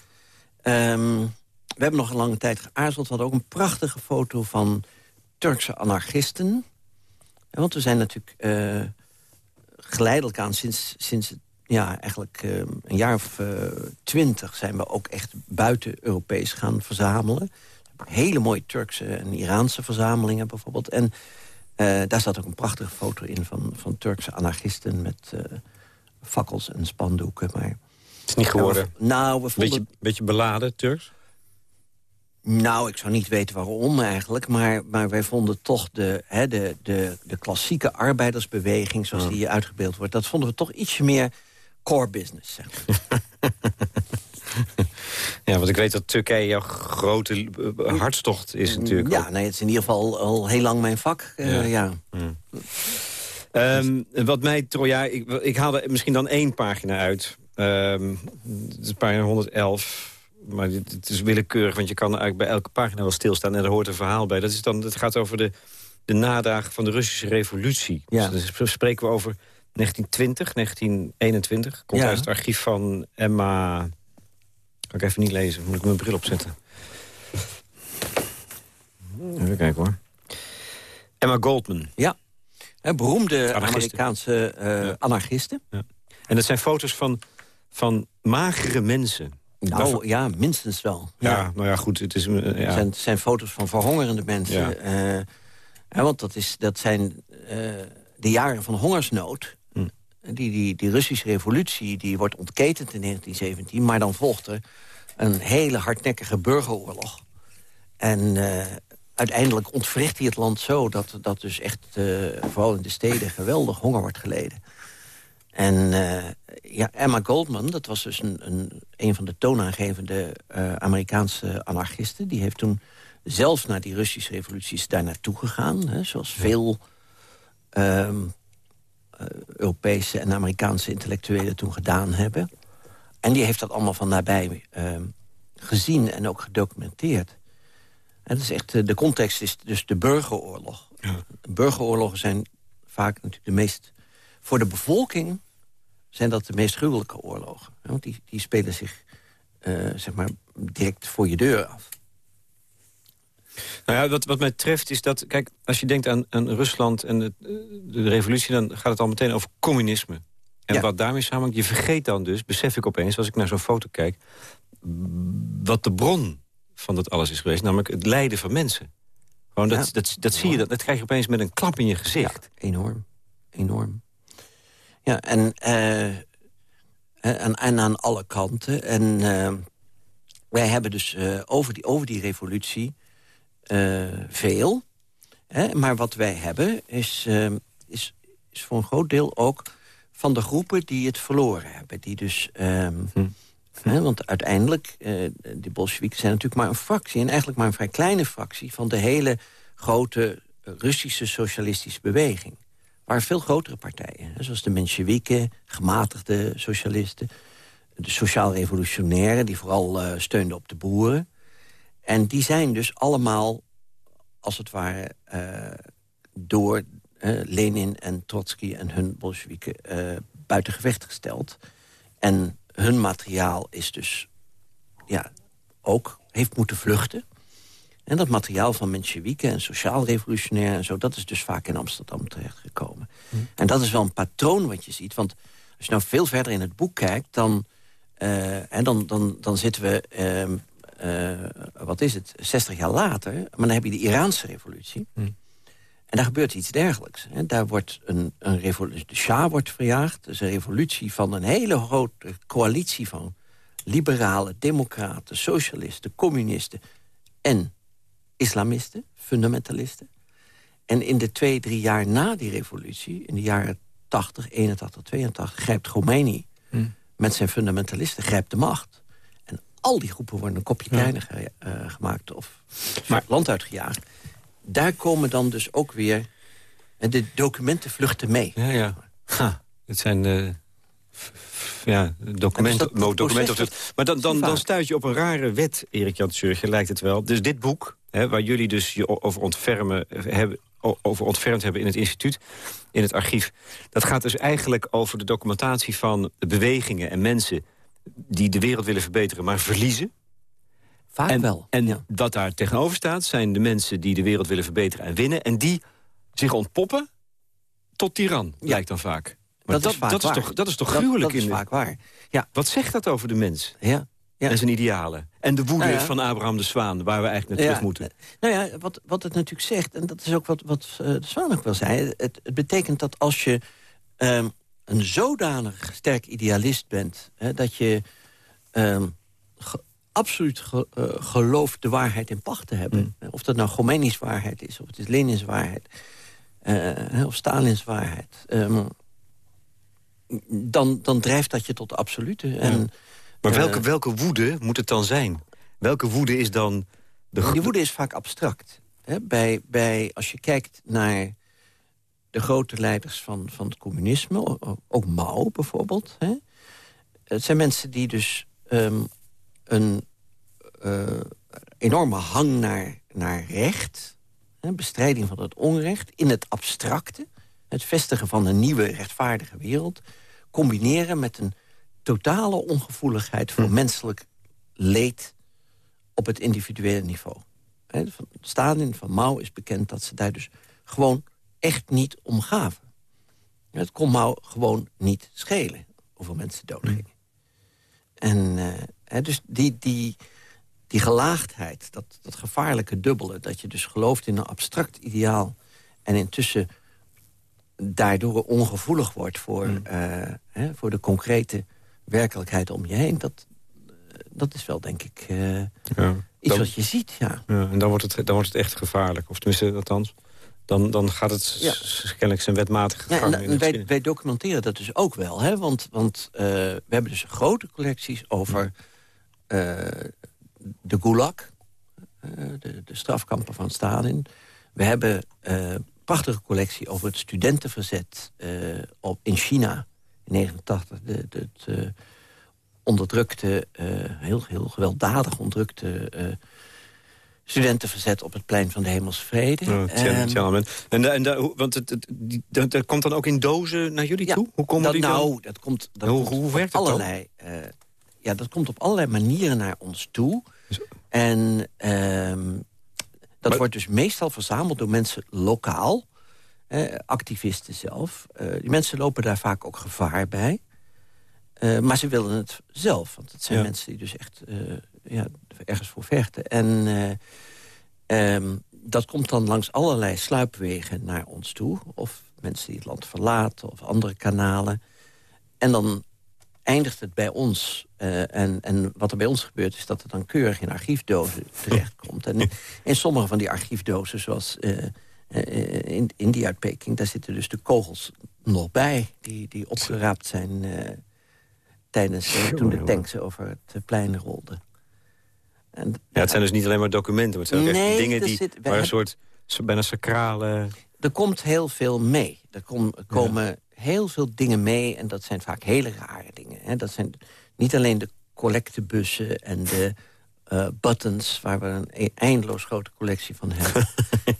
Ja. Um, we hebben nog een lange tijd geaarzeld. We hadden ook een prachtige foto van Turkse anarchisten. Want we zijn natuurlijk uh, geleidelijk aan sinds, sinds ja, eigenlijk uh, een jaar of uh, twintig... zijn we ook echt buiten Europees gaan verzamelen. Hele mooie Turkse en Iraanse verzamelingen bijvoorbeeld. En daar staat ook een prachtige foto in van, van Turkse anarchisten... met fakkels en spandoeken. Maar, het is niet geworden. nou, we vonden... beetje, beetje beladen, Turks? Nou, ik zou niet weten waarom eigenlijk. Maar, maar wij vonden toch de, hè, de, de, de klassieke arbeidersbeweging... zoals die hier uitgebeeld wordt... dat vonden we toch ietsje meer core business. Zeg (laughs) ja, want ik weet dat Turkije jouw grote eh, hartstocht is natuurlijk. Ja, nee, het is in ieder geval al heel lang mijn vak. Uh, ja. ja. Um, wat mij, ja, ik, ik haalde misschien dan één pagina uit. Um, het is pagina 111 maar het is willekeurig, want je kan eigenlijk bij elke pagina wel stilstaan... en er hoort een verhaal bij. Dat, is dan, het gaat over de, de nadagen van de Russische revolutie. Ja. Dus dan spreken we over 1920, 1921. Komt Ja. uit het archief van Emma... Kan ik even niet lezen, moet ik mijn bril opzetten. Even kijken hoor. Emma Goldman. Ja. Hè, beroemde Anarchisten. Amerikaanse eh, Ja. anarchisten. En dat zijn foto's van, van magere mensen. Nou ja, minstens wel. Ja, nou ja, goed. Het is, eh, ja. zijn, zijn foto's van verhongerende mensen. Ja. hè, want dat, is, dat zijn de jaren van hongersnood. Die, die, die Russische revolutie die wordt ontketend in 1917... maar dan volgt er een hele hardnekkige burgeroorlog. En eh, uiteindelijk ontwricht hij het land zo... dat, dat dus echt, eh, vooral in de steden, geweldig honger wordt geleden. En eh, ja, Emma Goldman, dat was dus een, een, van de toonaangevende Amerikaanse anarchisten. Die heeft toen zelfs naar die Russische revoluties daar naartoe gegaan. Hè, zoals veel ehm, eh, Europese en Amerikaanse intellectuelen toen gedaan hebben. En die heeft dat allemaal van nabij ehm, gezien en ook gedocumenteerd. En dat is echt, eh, de context is dus de burgeroorlog. Burgeroorlogen zijn vaak natuurlijk de meest... Voor de bevolking zijn dat de meest gruwelijke oorlogen. Want die, die spelen zich eh, zeg maar direct voor je deur af. Nou ja, wat, wat mij treft is dat... Kijk, als je denkt aan, aan Rusland en de, de revolutie... dan gaat het al meteen over communisme. En Ja. wat daarmee samenhangt, je vergeet dan dus... besef ik opeens, als ik naar zo'n foto kijk... wat de bron van dat alles is geweest. Namelijk het lijden van mensen. Gewoon dat, Ja. dat, dat zie je, dat, dat krijg je opeens met een klap in je gezicht. Ja, enorm. Enorm. Ja, en, eh, en, en aan alle kanten. En eh, wij hebben dus eh, over, die, over die revolutie eh, veel. Hè, maar wat wij hebben is, eh, is, is voor een groot deel ook van de groepen die het verloren hebben. Die dus... ehm, Hm. hè, want uiteindelijk, eh die Bolsjewieken zijn natuurlijk maar een fractie... en eigenlijk maar een vrij kleine fractie... van de hele grote Russische socialistische beweging. Waren veel grotere partijen, hè, zoals de Mensjewieken... gematigde socialisten, de sociaal-revolutionairen... die vooral eh, steunden op de boeren. En die zijn dus allemaal, als het ware... eh, door eh, Lenin en Trotsky en hun Bolsjewieken eh, buiten gevecht gesteld. En hun materiaal is dus ja, ook heeft moeten vluchten. En dat materiaal van Mensjewieken en sociaal-revolutionair en zo... dat is dus vaak in Amsterdam terechtgekomen. En dat is wel een patroon wat je ziet. Want als je nou veel verder in het boek kijkt... dan, en dan, dan, dan zitten we, ehm, eh, wat is het, 60 jaar later... maar dan heb je de Iraanse revolutie. En daar gebeurt iets dergelijks. Hè. Daar wordt een, een revolutie, de Shah wordt verjaagd. Is een revolutie van een hele grote coalitie van liberalen, democraten, socialisten, communisten en islamisten, fundamentalisten. En in de twee, drie jaar na die revolutie, in de jaren 80, 81, 82... grijpt Khomeini met zijn fundamentalisten grijpt de macht. Al die groepen worden een kopje kleiner ge- eh, gemaakt... of maar land uitgejaagd. Daar komen dan dus ook weer... en de documenten vluchten mee. Ja, ja. Ha, het zijn eh, ja, documenten. Dus dat- maar dan, dan, dan stuit je op een rare wet, Erik Jan Surger, lijkt het wel. Dus dit boek, hè, waar jullie dus je over, ontfermen, eh, hebben, over ontfermd hebben in het instituut, in het archief... dat gaat dus eigenlijk over de documentatie van bewegingen en mensen... die de wereld willen verbeteren, maar verliezen. Vaak En, wel. en ja. wat daar tegenover staat, zijn de mensen die de wereld willen verbeteren en winnen... en die zich ontpoppen tot tiran, lijkt dan vaak. Maar dat, is vaak dat, is toch, dat is toch Dat- gruwelijk? Dat, is in de- vaak waar. Ja, Wat zegt dat over de mens ja. Ja. en zijn idealen? En de woede Nou ja. van Abraham de Zwaan, waar we eigenlijk naar terug moeten. Nou ja, wat, wat het natuurlijk zegt, en dat is ook wat, wat eh, de Zwaan ook wel zei... Het, het betekent dat als je ehm, een zodanig sterk idealist bent... Hè, dat je ehm, ge- absoluut ge- eh, gelooft de waarheid in pacht te hebben... of dat nou Khomeini's waarheid is, of het is Lenin's waarheid... eh, of Stalins waarheid... ehm, dan, dan drijft dat je tot de absolute. En, Maar eh, welke, welke woede moet het dan zijn? Welke woede is dan... De Die woede is vaak abstract. Hè? Bij, bij, als je kijkt naar de grote leiders van, van het communisme... ook Mao bijvoorbeeld... Hè? het zijn mensen die dus ehm, een enorme hang naar, naar recht. Hè, bestrijding van het onrecht in het abstracte. Het vestigen van een nieuwe rechtvaardige wereld. Combineren met een totale ongevoeligheid voor hm. menselijk leed op het individuele niveau. Van Stalin, van Mao is bekend dat ze daar dus gewoon echt niet om gaven. Het kon Mao gewoon niet schelen hoeveel mensen doodgingen. En uh, dus die, die, die gelaagdheid, dat, dat gevaarlijke dubbele... dat je dus gelooft in een abstract ideaal... en intussen daardoor ongevoelig wordt voor, mm. uh, hè, voor de concrete werkelijkheid om je heen... dat, dat is wel, denk ik, uh, ja. iets wat je ziet. Ja. ja. en dan wordt, het, dan wordt het echt gevaarlijk. Of tenminste, althans, dan, dan gaat het ja. kennelijk zijn wetmatige gang. Ja, en, wij, wij, documenteren dat dus ook wel. Hè? Want, want uh, we hebben dus grote collecties over uh, de Gulag. de, de strafkampen van Stalin. We hebben een prachtige collectie over het studentenverzet op, in China. In 1989, de, de, het onderdrukte, heel, heel gewelddadig onderdrukte studentenverzet op het plein van de Hemelsvrede. Oh, ehm, en, en, want het, dat komt dan ook in dozen naar jullie toe? Hoe komen die nou, dat komt, dat hoe, hoe werkt dat allerlei, uh, ja, dat komt op allerlei manieren naar ons toe. En uh, dat wordt dus meestal verzameld door mensen lokaal. activisten zelf. die mensen lopen daar vaak ook gevaar bij. Maar ze willen het zelf. Want het zijn mensen die dus echt ja, ergens voor vechten. En uh, um, dat komt dan langs allerlei sluipwegen naar ons toe. Of mensen die het land verlaten, of andere kanalen. En dan eindigt het bij ons. en, en wat er bij ons gebeurt is dat het dan keurig in archiefdozen terechtkomt. En in sommige van die archiefdozen, zoals in, in die uit Peking... daar zitten dus de kogels nog bij, die, die opgeraapt zijn tijdens toen de tanks over het plein rolden. En, ja, het zijn dus niet alleen maar documenten, maar het zijn ook echt dingen die, zit, waar een soort bijna sacrale... Er komt heel veel mee. Er kom, komen heel veel dingen mee en dat zijn vaak hele rare dingen. Hè. Dat zijn niet alleen de collectebussen en de uh, buttons... waar we een e-, eindeloos grote collectie van hebben.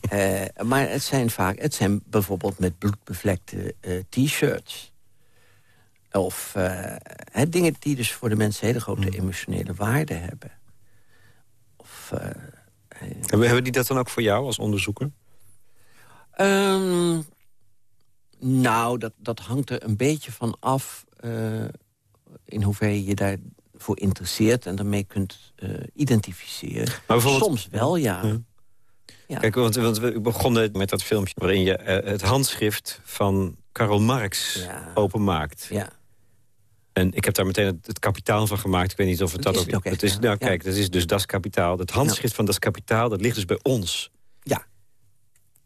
(laughs) maar het zijn vaak, het zijn bijvoorbeeld met bloedbevlekte t-shirts... Of uh, dingen die dus voor de mensen hele grote mm. emotionele waarde hebben. Of, uh, hebben, hebben die dat dan ook voor jou als onderzoeker? Um, nou, dat, dat hangt er een beetje van af... Uh, in hoeverre je je daarvoor interesseert... en daarmee kunt identificeren. Maar Soms wel, ja. ja. Kijk, want, want, we begonnen met dat filmpje... waarin je het handschrift van Karl Marx openmaakt. Ja. En ik heb daar meteen het, kapitaal van gemaakt. Ik weet niet of het dat, ook... het is, nou, kijk, dat is dus Das Kapitaal. Het handschrift van Das Kapitaal, dat ligt dus bij ons. Ja.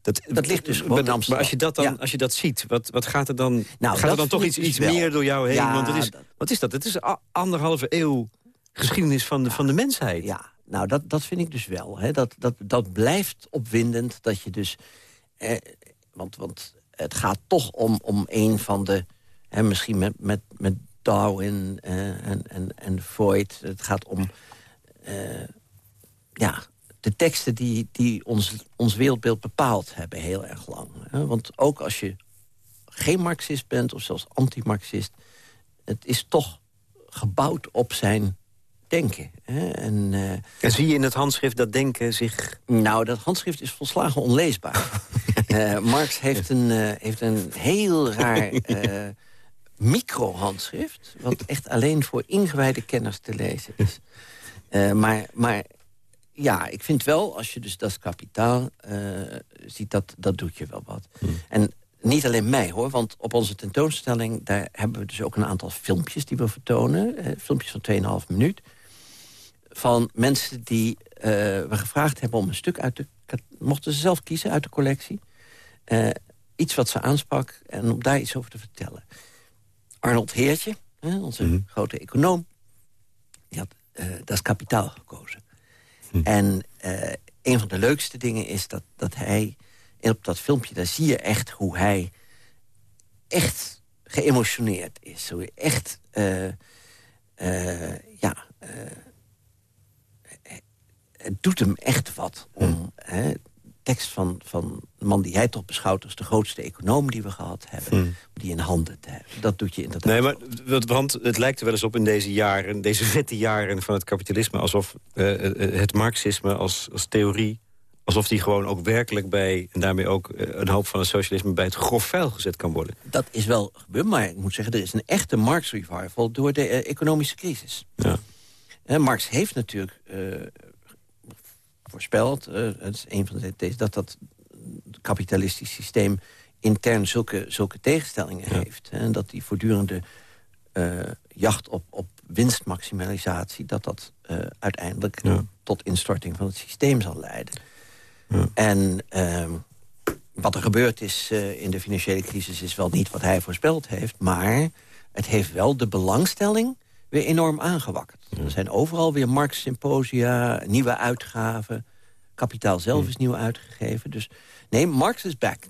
Dat, dat ligt dus gewoon maar, maar als je dat dan, als je dat ziet, wat, wat gaat er dan? Nou, gaat er dan toch iets, iets meer door jou heen? Want het is, wat is dat? Het is anderhalve eeuw geschiedenis van de, van de mensheid. Ja, nou dat, dat vind ik dus wel. Hè. Dat, dat, dat blijft opwindend dat je dus... Eh, want, want het gaat toch om, om een van de... Hè, misschien met, met, met Darwin uh, en, en, en Freud. Het gaat om uh, ja, de teksten die, die ons, ons wereldbeeld bepaald hebben heel erg lang. Want ook als je geen marxist bent of zelfs anti-marxist... het is toch gebouwd op zijn denken. Hè? En, uh, en zie je in het handschrift dat denken zich... Nou, dat handschrift is volslagen onleesbaar. uh, (laughs) Marx heeft een, uh, heeft een heel raar (laughs) micro-handschrift... wat echt alleen voor ingewijde kenners te lezen is. Uh, (laughs) maar, maar ja, ik vind wel, als je dus dat kapitaal uh, ziet, dat, dat doet je wel wat. Hmm. En niet alleen mij, hoor, want op onze tentoonstelling... daar hebben we dus ook een aantal filmpjes die we vertonen. Eh, filmpjes van 2,5 minuut. Van mensen die uh, we gevraagd hebben om een stuk uit de... mochten ze zelf kiezen uit de collectie. iets wat ze aansprak en om daar iets over te vertellen. Arnold Heertje, onze mhm. grote econoom... die had uh, Das Kapitaal gekozen. Mhm. En uh, een van de leukste dingen is dat, dat hij... op dat filmpje, daar zie je echt hoe hij... echt geëmotioneerd is. Hoe hij echt... Uh, ja het doet hem echt wat om... Hè, tekst van, van een man die hij toch beschouwt als de grootste econoom die we gehad hebben... Hmm. die in handen te hebben. Dat doet je inderdaad. Nee, maar want het lijkt er wel eens op in deze jaren, deze vette jaren van het kapitalisme... alsof uh, het marxisme als, als theorie alsof die gewoon ook werkelijk bij... en daarmee ook een hoop van het socialisme bij het grof vuil gezet kan worden. Dat is wel gebeurd, maar ik moet zeggen... er is een echte Marx-revival door de economische crisis. Ja. Marx heeft natuurlijk voorspeld. Uh, het is een van de dat dat kapitalistisch systeem intern zulke, zulke tegenstellingen heeft. En dat die voortdurende uh, jacht op, op winstmaximalisatie... dat dat uh, uiteindelijk tot instorting van het systeem zal leiden. Ja. En ehm, wat er gebeurd is in de financiële crisis... is wel niet wat hij voorspeld heeft, maar het heeft wel de belangstelling weer enorm aangewakkerd. Er zijn overal weer Marx-symposia, nieuwe uitgaven. Kapitaal zelf is nieuw uitgegeven. Dus nee, Marx is back.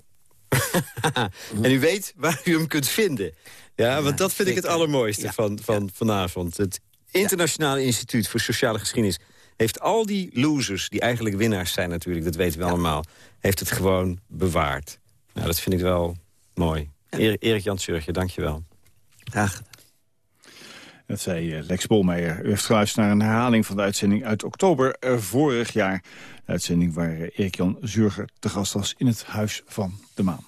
(laughs) en u weet waar u hem kunt vinden. Ja, want dat vind ik het allermooiste van, van vanavond. Het Internationale Instituut voor Sociale Geschiedenis heeft al die losers, die eigenlijk winnaars zijn natuurlijk, dat weten we allemaal, heeft het gewoon bewaard. Nou, dat vind ik wel mooi. Erik Jan Surger, dank je wel. Graag dat zei eh, Lex Bolmeijer. U heeft geluisterd naar een herhaling van de uitzending uit oktober eh, vorig jaar. De uitzending waar eh, Erik-Jan Zurger te gast was in het Huis van de Maan.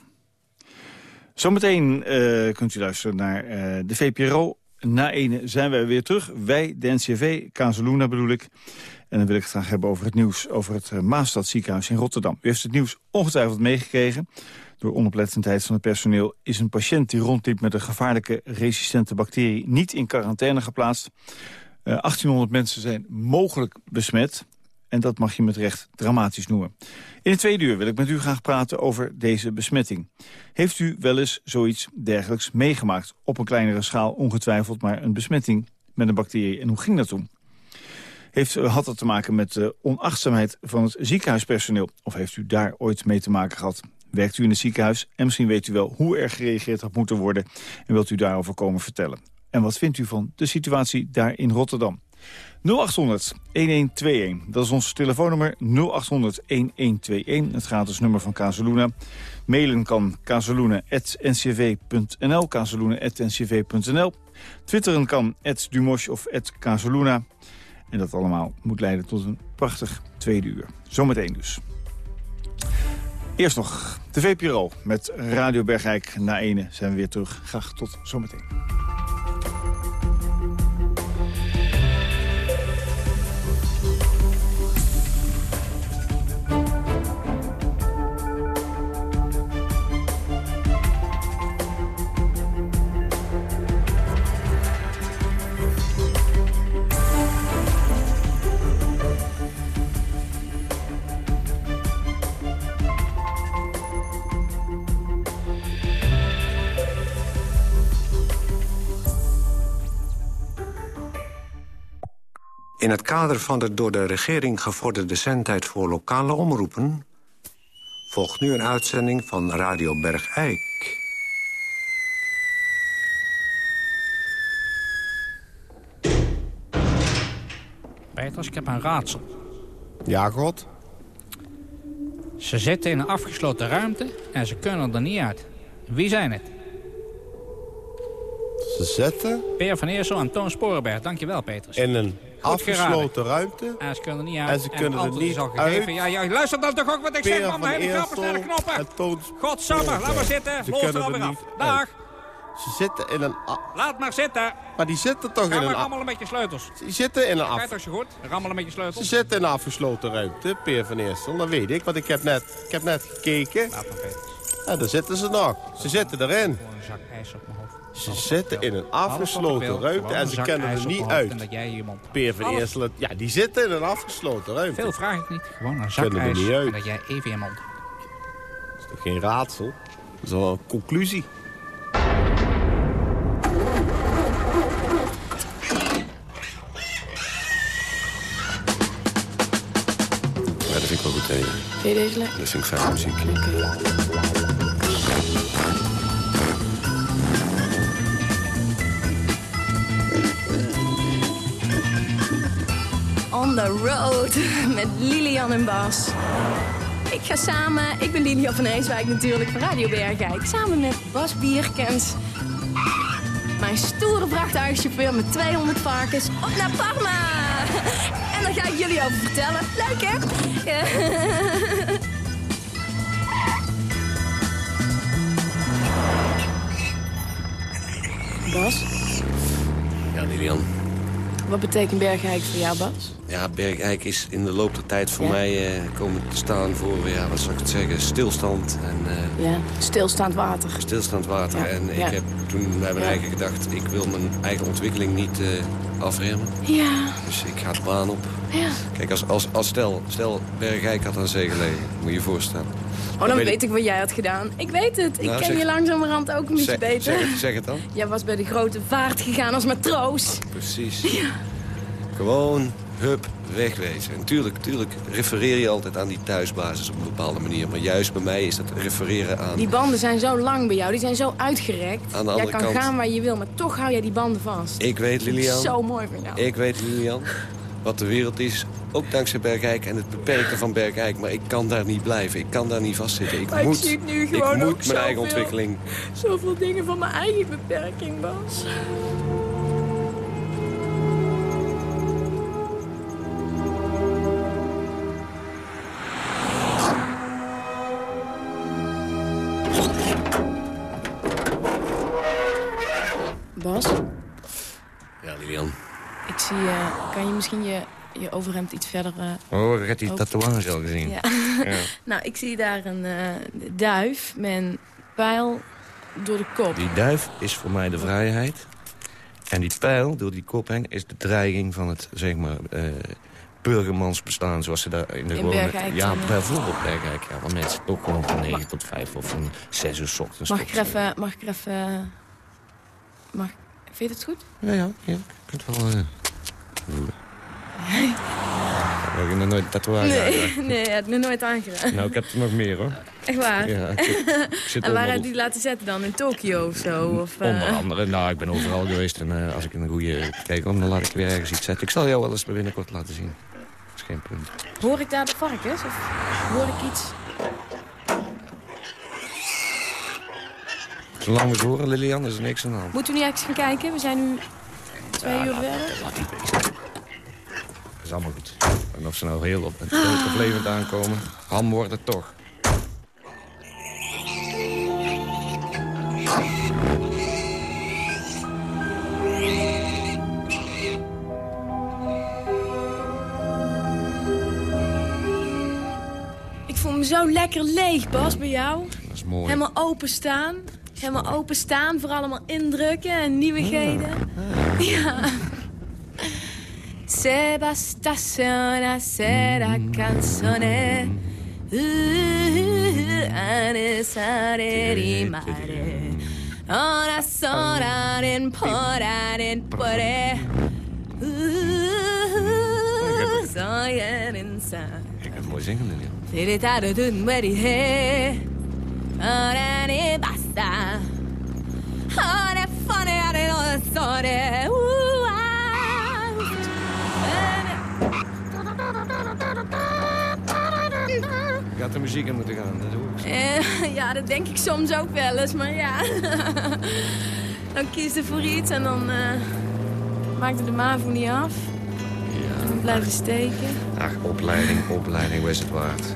Zometeen kunt u luisteren naar de VPRO. Na ene zijn wij weer terug. Wij, de NCV, Kazeluna bedoel ik. En dan wil ik het graag hebben over het nieuws over het Maastad ziekenhuis in Rotterdam. U heeft het nieuws ongetwijfeld meegekregen. Door onoplettendheid van het personeel is een patiënt die rondliep met een gevaarlijke resistente bacterie niet in quarantaine geplaatst. 1800 eh, mensen zijn mogelijk besmet. En dat mag je met recht dramatisch noemen. In het tweede uur wil ik met u graag praten over deze besmetting. Heeft u wel eens zoiets dergelijks meegemaakt? Op een kleinere schaal ongetwijfeld, maar een besmetting met een bacterie. En hoe ging dat toen? Heeft, had dat te maken met de onachtzaamheid van het ziekenhuispersoneel? Of heeft u daar ooit mee te maken gehad? Werkt u in het ziekenhuis en misschien weet u wel hoe er gereageerd had moeten worden... en wilt u daarover komen vertellen. En wat vindt u van de situatie daar in Rotterdam? 0800 1121. Dat is ons telefoonnummer 0800 1121. Het gratis nummer van Casaluna. Mailen kan casaluna.ncv.nl. casaluna.ncv.nl. Twitteren kan @dumosh of @casaluna. En dat allemaal moet leiden tot een prachtig tweede uur. Zometeen dus. Eerst nog de VPRO met Radio Bergijk. Na ene zijn we weer terug. Graag tot zometeen. Het kader van de door de regering gevorderde zendtijd voor lokale omroepen... volgt nu een uitzending van Radio Bergijk. Peters, ik heb een raadsel. Ja, God? Ze zitten in een afgesloten ruimte en ze kunnen er niet uit. Wie zijn het? Ze zitten? Peer van Eersel en Toon Sporenberg. Dankjewel, Peters. In een afgesloten ruimte. En ze kunnen er niet uit. En ze kunnen er niet uit. Ja, ja, luister dan toch ook wat ik zeg, man. Mijn hele grappen stellen knoppen. Godsamme, laat maar zitten. Los er alweer af. Dag. Ze zitten in een... Laat maar zitten. Maar die zitten toch in een... rammelen met je sleutels. Die zitten in een... Af... Goed. Rammelen met je sleutels. Ze zitten in een afgesloten ruimte, Peer van Eersel. Dat weet ik, want ik heb net, ik heb net gekeken. Laat maar, daar zitten ze nog. Ze zitten erin. Gewoon een zak ijs op mijn hoofd. Ze zitten in een afgesloten ruimte en ze kennen er niet uit. Dat jij iemand... Peer van Eerselen, ja, die zitten in een afgesloten ruimte. Veel vraag ik niet. Gewoon een zak ijs en dat jij even in mond. Dat is toch geen raadsel? Dat is wel een conclusie. Ja, dat vind ik wel goed tegen. Vind je deze lekker? Dat vind ik fijne muziek. Okay. On the road met Lilian en Bas. Ik ga samen, ik ben Lilian van Heeswijk natuurlijk van Radio Bergijk. Samen met Bas Bierkens. Mijn stoere vrachtwagenchauffeur met 200 varkens op naar Parma. En daar ga ik jullie over vertellen. Leuk hè? Bas? Ja, Lilian. Wat betekent Bergijk voor jou, Bas? Ja, Bergijk is in de loop der tijd voor mij uh, komen te staan voor, ja, wat zou ik het zeggen, stilstand. En, uh, ja, stilstaand water. Stilstaand water. Ja. En ik heb toen bij mijn eigen gedacht, ik wil mijn eigen ontwikkeling niet uh, afremmen. Ja. Dus ik ga de baan op. Ja. Kijk, als, als, als stel, stel Bergijk had aan zee gelegen, moet je je voorstellen. Oh, dan weet, weet ik wat jij had gedaan. Ik weet het. Ik nou, ken zeg, je langzamerhand ook een beetje beter. Zeg het, zeg het dan. Jij was bij de grote vaart gegaan als matroos. Precies. (laughs) Ja. Gewoon, hup, wegwezen. En tuurlijk, tuurlijk refereer je altijd aan die thuisbasis op een bepaalde manier. Maar juist bij mij is dat refereren aan... Die banden zijn zo lang bij jou, die zijn zo uitgerekt. Aan de jij kan kant... gaan waar je wil, maar toch hou jij die banden vast. Ik weet, Lilian. Zo mooi van jou. Ik weet, Lilian, wat de wereld is. Ook dankzij Bergijk en het beperkte van Bergijk. Maar ik kan daar niet blijven. Ik kan daar niet vastzitten. Ik maar moet, ik nu gewoon ik moet mijn eigen ontwikkeling... Zoveel dingen van mijn eigen beperking, Bas. Bas? Ja, Lilian. Ik zie, uh, kan je misschien je, je overhemd iets verder... Uh, oh, ik heb die tatoeage al gezien. Ja. ja. (laughs) nou, ik zie daar een uh, duif met een pijl door de kop. Die duif is voor mij de vrijheid. En die pijl door die kop heen is de dreiging van het, zeg maar... burgermans bestaan zoals ze daar in de in gewone... Bergijk, ja, bijvoorbeeld Bergijk. Ja, waar mensen toch gewoon van 9 tot 5 of van 6 uur s ochtends... Mag ik er even... Mag ik er even... Mag, vind je het goed? Ja, ja. ja. Je kunt wel... Uh, heb je nog nooit tatoeage Nee, (laughs) nee, heb nog nooit aangeraakt. Nou, ik heb er nog meer, hoor. Echt waar? Ja, ik, ik zit (laughs) en waar heb je die laten zetten dan? In Tokio of zo? Of, uh... Onder andere. Nou, ik ben overal geweest. En uh, als ik een goede kijk om, dan laat ik weer ergens iets zetten. Ik zal jou wel eens binnenkort laten zien. Dat is geen punt. Hoor ik daar de varkens? Of hoor ik iets? Zolang we het horen, Lilian, is er niks aan de hand. Moeten we niet eens gaan kijken? We zijn nu twee ja, uur verder. Laat die bezig. Dat is allemaal goed. En of ze nou heel op het of levend aankomen, ham wordt het toch. Ik voel me zo lekker leeg, Bas, bij jou. Dat is mooi. Helemaal openstaan. Helemaal openstaan voor allemaal indrukken en nieuwigheden. Ja. Se bastasse una sera canzone uh, anesare di mare Ora sola in pora in pore So yen inside Ik kan mooi zingen, Lilian. Verità d'un he Ora ne basta Ora fone are no storie Je had de muziek in moeten gaan, dat hoor ik. Eh, ja, dat denk ik soms ook wel eens, maar ja. (laughs) dan kies je voor iets en dan uh, maakt het de MAVO niet af. Ja. En dan blijven steken. Ach, opleiding, opleiding, is het waard?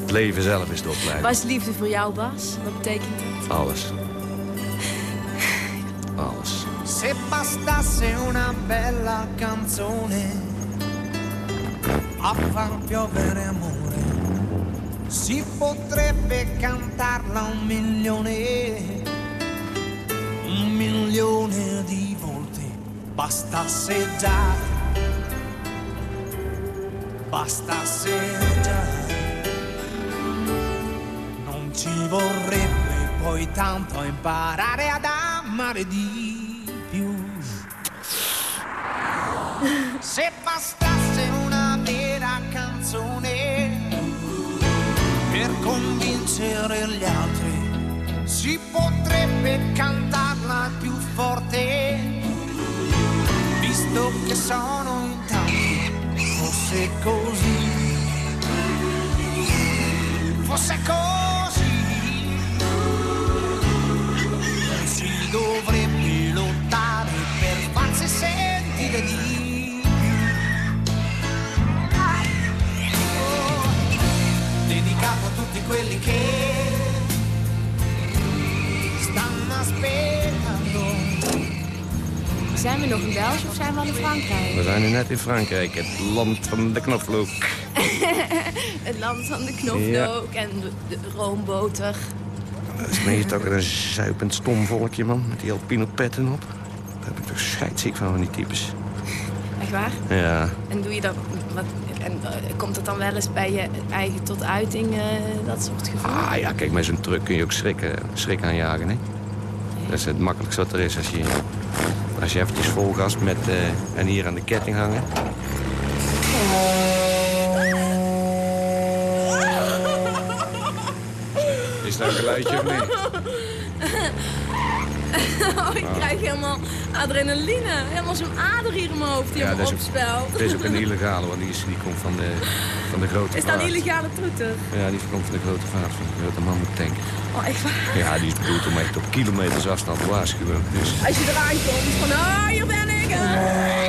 Het leven zelf is de opleiding. Wat is liefde voor jou, Bas? Wat betekent het? Alles. Alles. Se bastasse una bella canzone a far piovere amore, si potrebbe cantarla un milione, un milione di volte. Bastasse già, bastasse già, non ci vorrebbe poi tanto imparare ad amare di Se bastasse una vera canzone per convincere gli altri, si potrebbe cantarla più forte, visto che sono in tanti fosse così, fosse così, tutti quelli che stanno aspettando. Zijn we nog in België of zijn we al in Frankrijk? We zijn nu net in Frankrijk, het land van de knoflook. (laughs) Het land van de knoflook en de, de roomboter. Dat is meestal toch een zuipend stom volkje, man. Met die alpino petten op. Daar heb ik toch scheidsziek van, van die types. Echt waar? Ja, En doe je dat... Wat, en eh, komt het dan wel eens bij je eigen tot uiting, eh, dat soort gevoel? ah, ja kijk, met zo'n truck kun je ook schrik, eh, schrik aanjagen, hè. Dat is het makkelijkste wat er is. Als je, als je eventjes vol gas met, eh, en hier aan de ketting hangen. Is dat een geluidje of niet? (laughs) (laughs) Oh, ik krijg helemaal adrenaline. Helemaal zo'n ader hier in mijn hoofd die Ja, dat opspelt. Dit is ook een (laughs) illegale, want die, is, die komt van de, van de grote Is dat een illegale troeter? Ja, die komt van de grote vaart van de grote mammoetank. Oh, echt waar? Ja, die is bedoeld om echt op kilometers afstand te waarschuwen. Dus Als je eraan komt, van, oh, hier ben ik. ah.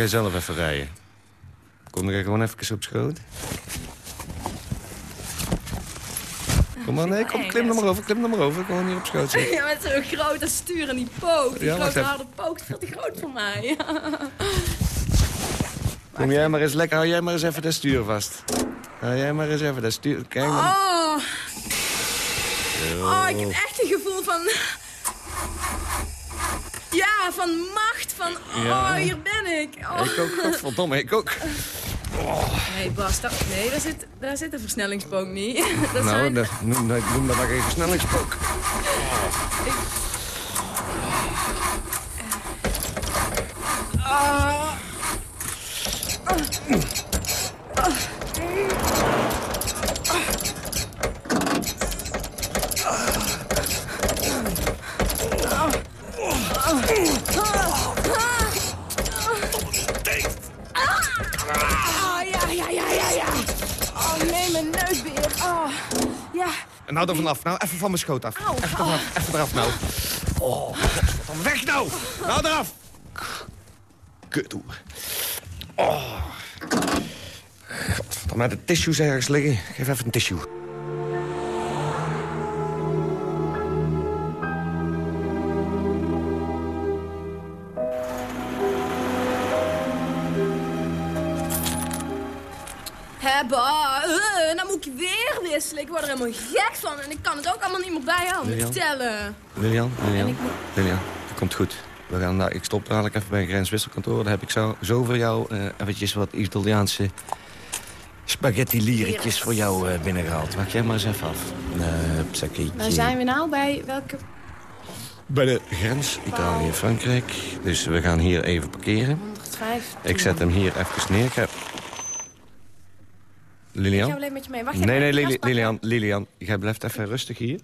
Jij zelf even rijden? Kom jij gewoon even op schoot? Kom maar, nee, kom, klim er maar over, klim er maar over. Gewoon hier op schoot zitten. (laughs) Ja, met zo'n grote stuur en die pook. Die Ja, grote harde pook is veel te groot voor mij. (laughs) Kom jij maar eens lekker, hou jij maar eens even dat stuur vast. Hou jij maar eens even dat stuur, kijk maar. Oh. oh, ik heb echt een gevoel van... Ja, van macht, van... Ja. Oh, hier ben ik. Oh. Ik ook, godverdomme, ik ook. Nee, Bas, dat, nee, daar zit, daar zit de versnellingspook niet. (laughs) Dat nou, zijn... dat, noem, dat, noem dat maar geen versnellingspook. Ah. Ah, ja, ja, ja, ja, ja. Oh, nee, mijn neusbeer. Oh, ja. En nou er vanaf, nou even van mijn schoot af. Au, even eraf, even eraf nou. Oh, godverdomme, weg nou! Nou eraf! Kut, hoe. Oh. Godverdomme, de tissues ergens liggen. Geef even een tissue. Bah, wisselen. Ik word er helemaal gek van. En ik kan het ook allemaal niet meer bijhouden. Lilian? Vertellen. Lilian, Lilian, ik Lilian, dat komt goed. We gaan, nou, ik stop dadelijk even bij een grenswisselkantoor. Daar heb ik zo, zo voor jou eh, eventjes wat Italiaanse spaghetti lierikjes voor jou eh, binnengehaald. Maak jij maar eens even af. Uh, Waar zijn we nou? Bij welke... Bij de grens, Italië en Frankrijk. Dus we gaan hier even parkeren. 105. Ik zet hem hier even neer. Ik heb- Ik Lilian? ga alleen met je mee. Wacht Nee, nee, ik Lili-. Lilian, Lilian. Jij blijft even rustig hier.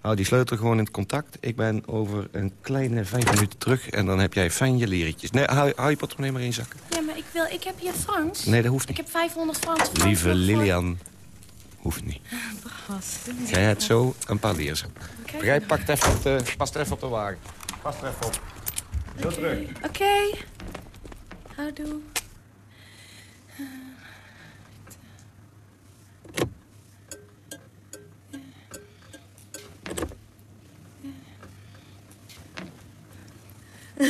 Hou die sleutel gewoon in het contact. Ik ben over een kleine vijf minuten terug. En dan heb jij fijn je liertjes. Nee, hou, hou je portemonnee maar in je zak. Ja, maar ik, wil, ik heb hier Frans. Nee, dat hoeft Ik niet. heb 500 Frans. Lieve Lilian. Hoeft niet. Dit is Jij hebt zo een paar leers. Oké. Jij pakt even op de, past even op de wagen. Pas er even op. Zo terug. Oké. Houdoe. (laughs)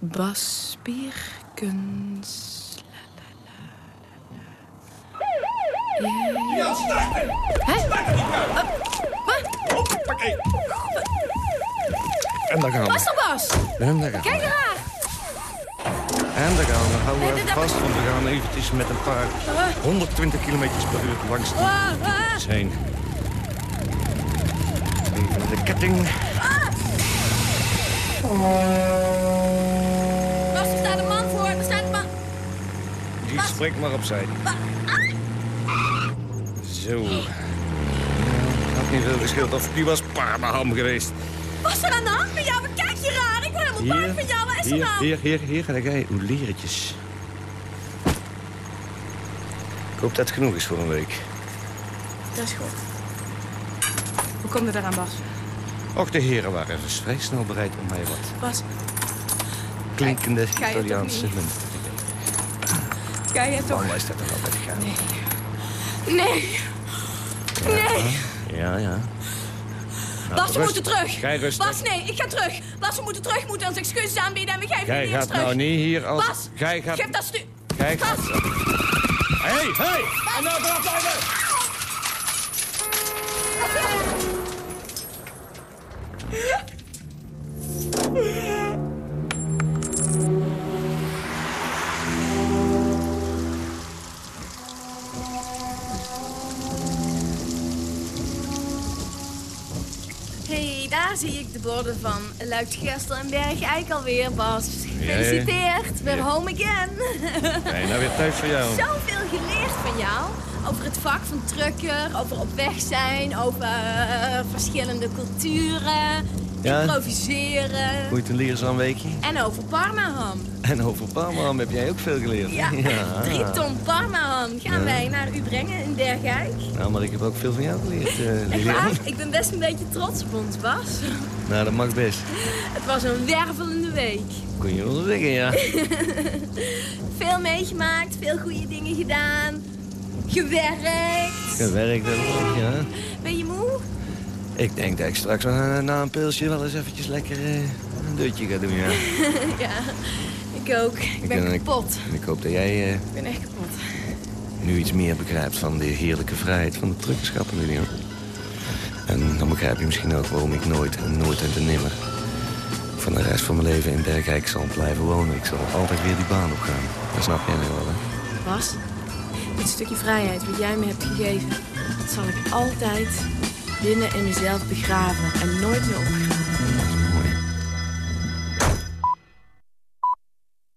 Bas. Ja, starten! Hè? Hoppakee. En daar gaan we. Bas Bas! Kijk eraan! En daar gaan we. Houden we even vast, want we gaan eventjes met een paar 120 km per uur langs die Ah, ah. fiets heen. Even de ketting. Bas, er staat een man voor. Er staat een man. Die spreekt maar opzij. Zo. Had niet veel gescheeld of die was parmaham geweest. Wat is er aan de hand met jou? Wat kijk je raar? Van jou. Is er hier, nou? hier, hier, hier ga ik hoe leretjes. Ik hoop dat het genoeg is voor een week. Dat is goed. Hoe komt het eraan, Bas? Och, de heren waren even vrij snel bereid om mij wat Bas, klinkende toch Italiaanse munten te geven. kan je toch... Mama is dat toch altijd gaan. Nee. Nee. Ja, ja. Nou, Bas, we moeten terug. Bas, nee, ik ga terug. Bas, we moeten terug. Moeten ons excuses aanbieden en we geven Jij gaat terug. nou niet hier als... Bas, Gij gaat... geef dat stu... Gij. Bas, Hé, hey, hé! Hey. En nou vanaf blijven! hey, zie ik de borden van Luik-Gestel en Berg-Eik alweer, Bas. Gefeliciteerd. We're Ja. home again. (laughs) Nee, nou weer thuis voor jou. Zoveel geleerd van jou. Over het vak van trucker, over op weg zijn, over eh, verschillende culturen, Ja. improviseren. Moet je een leerzaam weekje? En over Parmaham. En over Parmaham heb jij ook veel geleerd. Ja, drie ton Parmaham gaan Ja. wij naar u brengen in Bergijk. Nou, maar ik heb ook veel van jou geleerd, Echt waar? Ik ben best een beetje trots op ons, Bas. Nou, dat mag best. Het was een wervelende week. Kun je wel zeggen, ja. (laughs) Veel meegemaakt, veel goede dingen gedaan. Gewerkt. Gewerkt ik ook, ja. Ben je moe? Ik denk dat ik straks na, na een pilsje wel eens eventjes lekker eh, een dutje ga doen, ja. (laughs) ja, ik ook. Ik ben kapot. Ik hoop dat jij eh, Ik ben echt kapot. nu iets meer begrijpt van de heerlijke vrijheid van de truckerschap, Lilian. En dan begrijp je misschien ook waarom ik nooit en nooit en ten nimmer... van de rest van mijn leven in Bergijk zal blijven wonen. Ik zal altijd weer die baan opgaan. Dat snap jij nu wel, hè? Bas, dit stukje vrijheid wat jij me hebt gegeven... dat zal ik altijd binnen in mezelf begraven en nooit meer opgraven.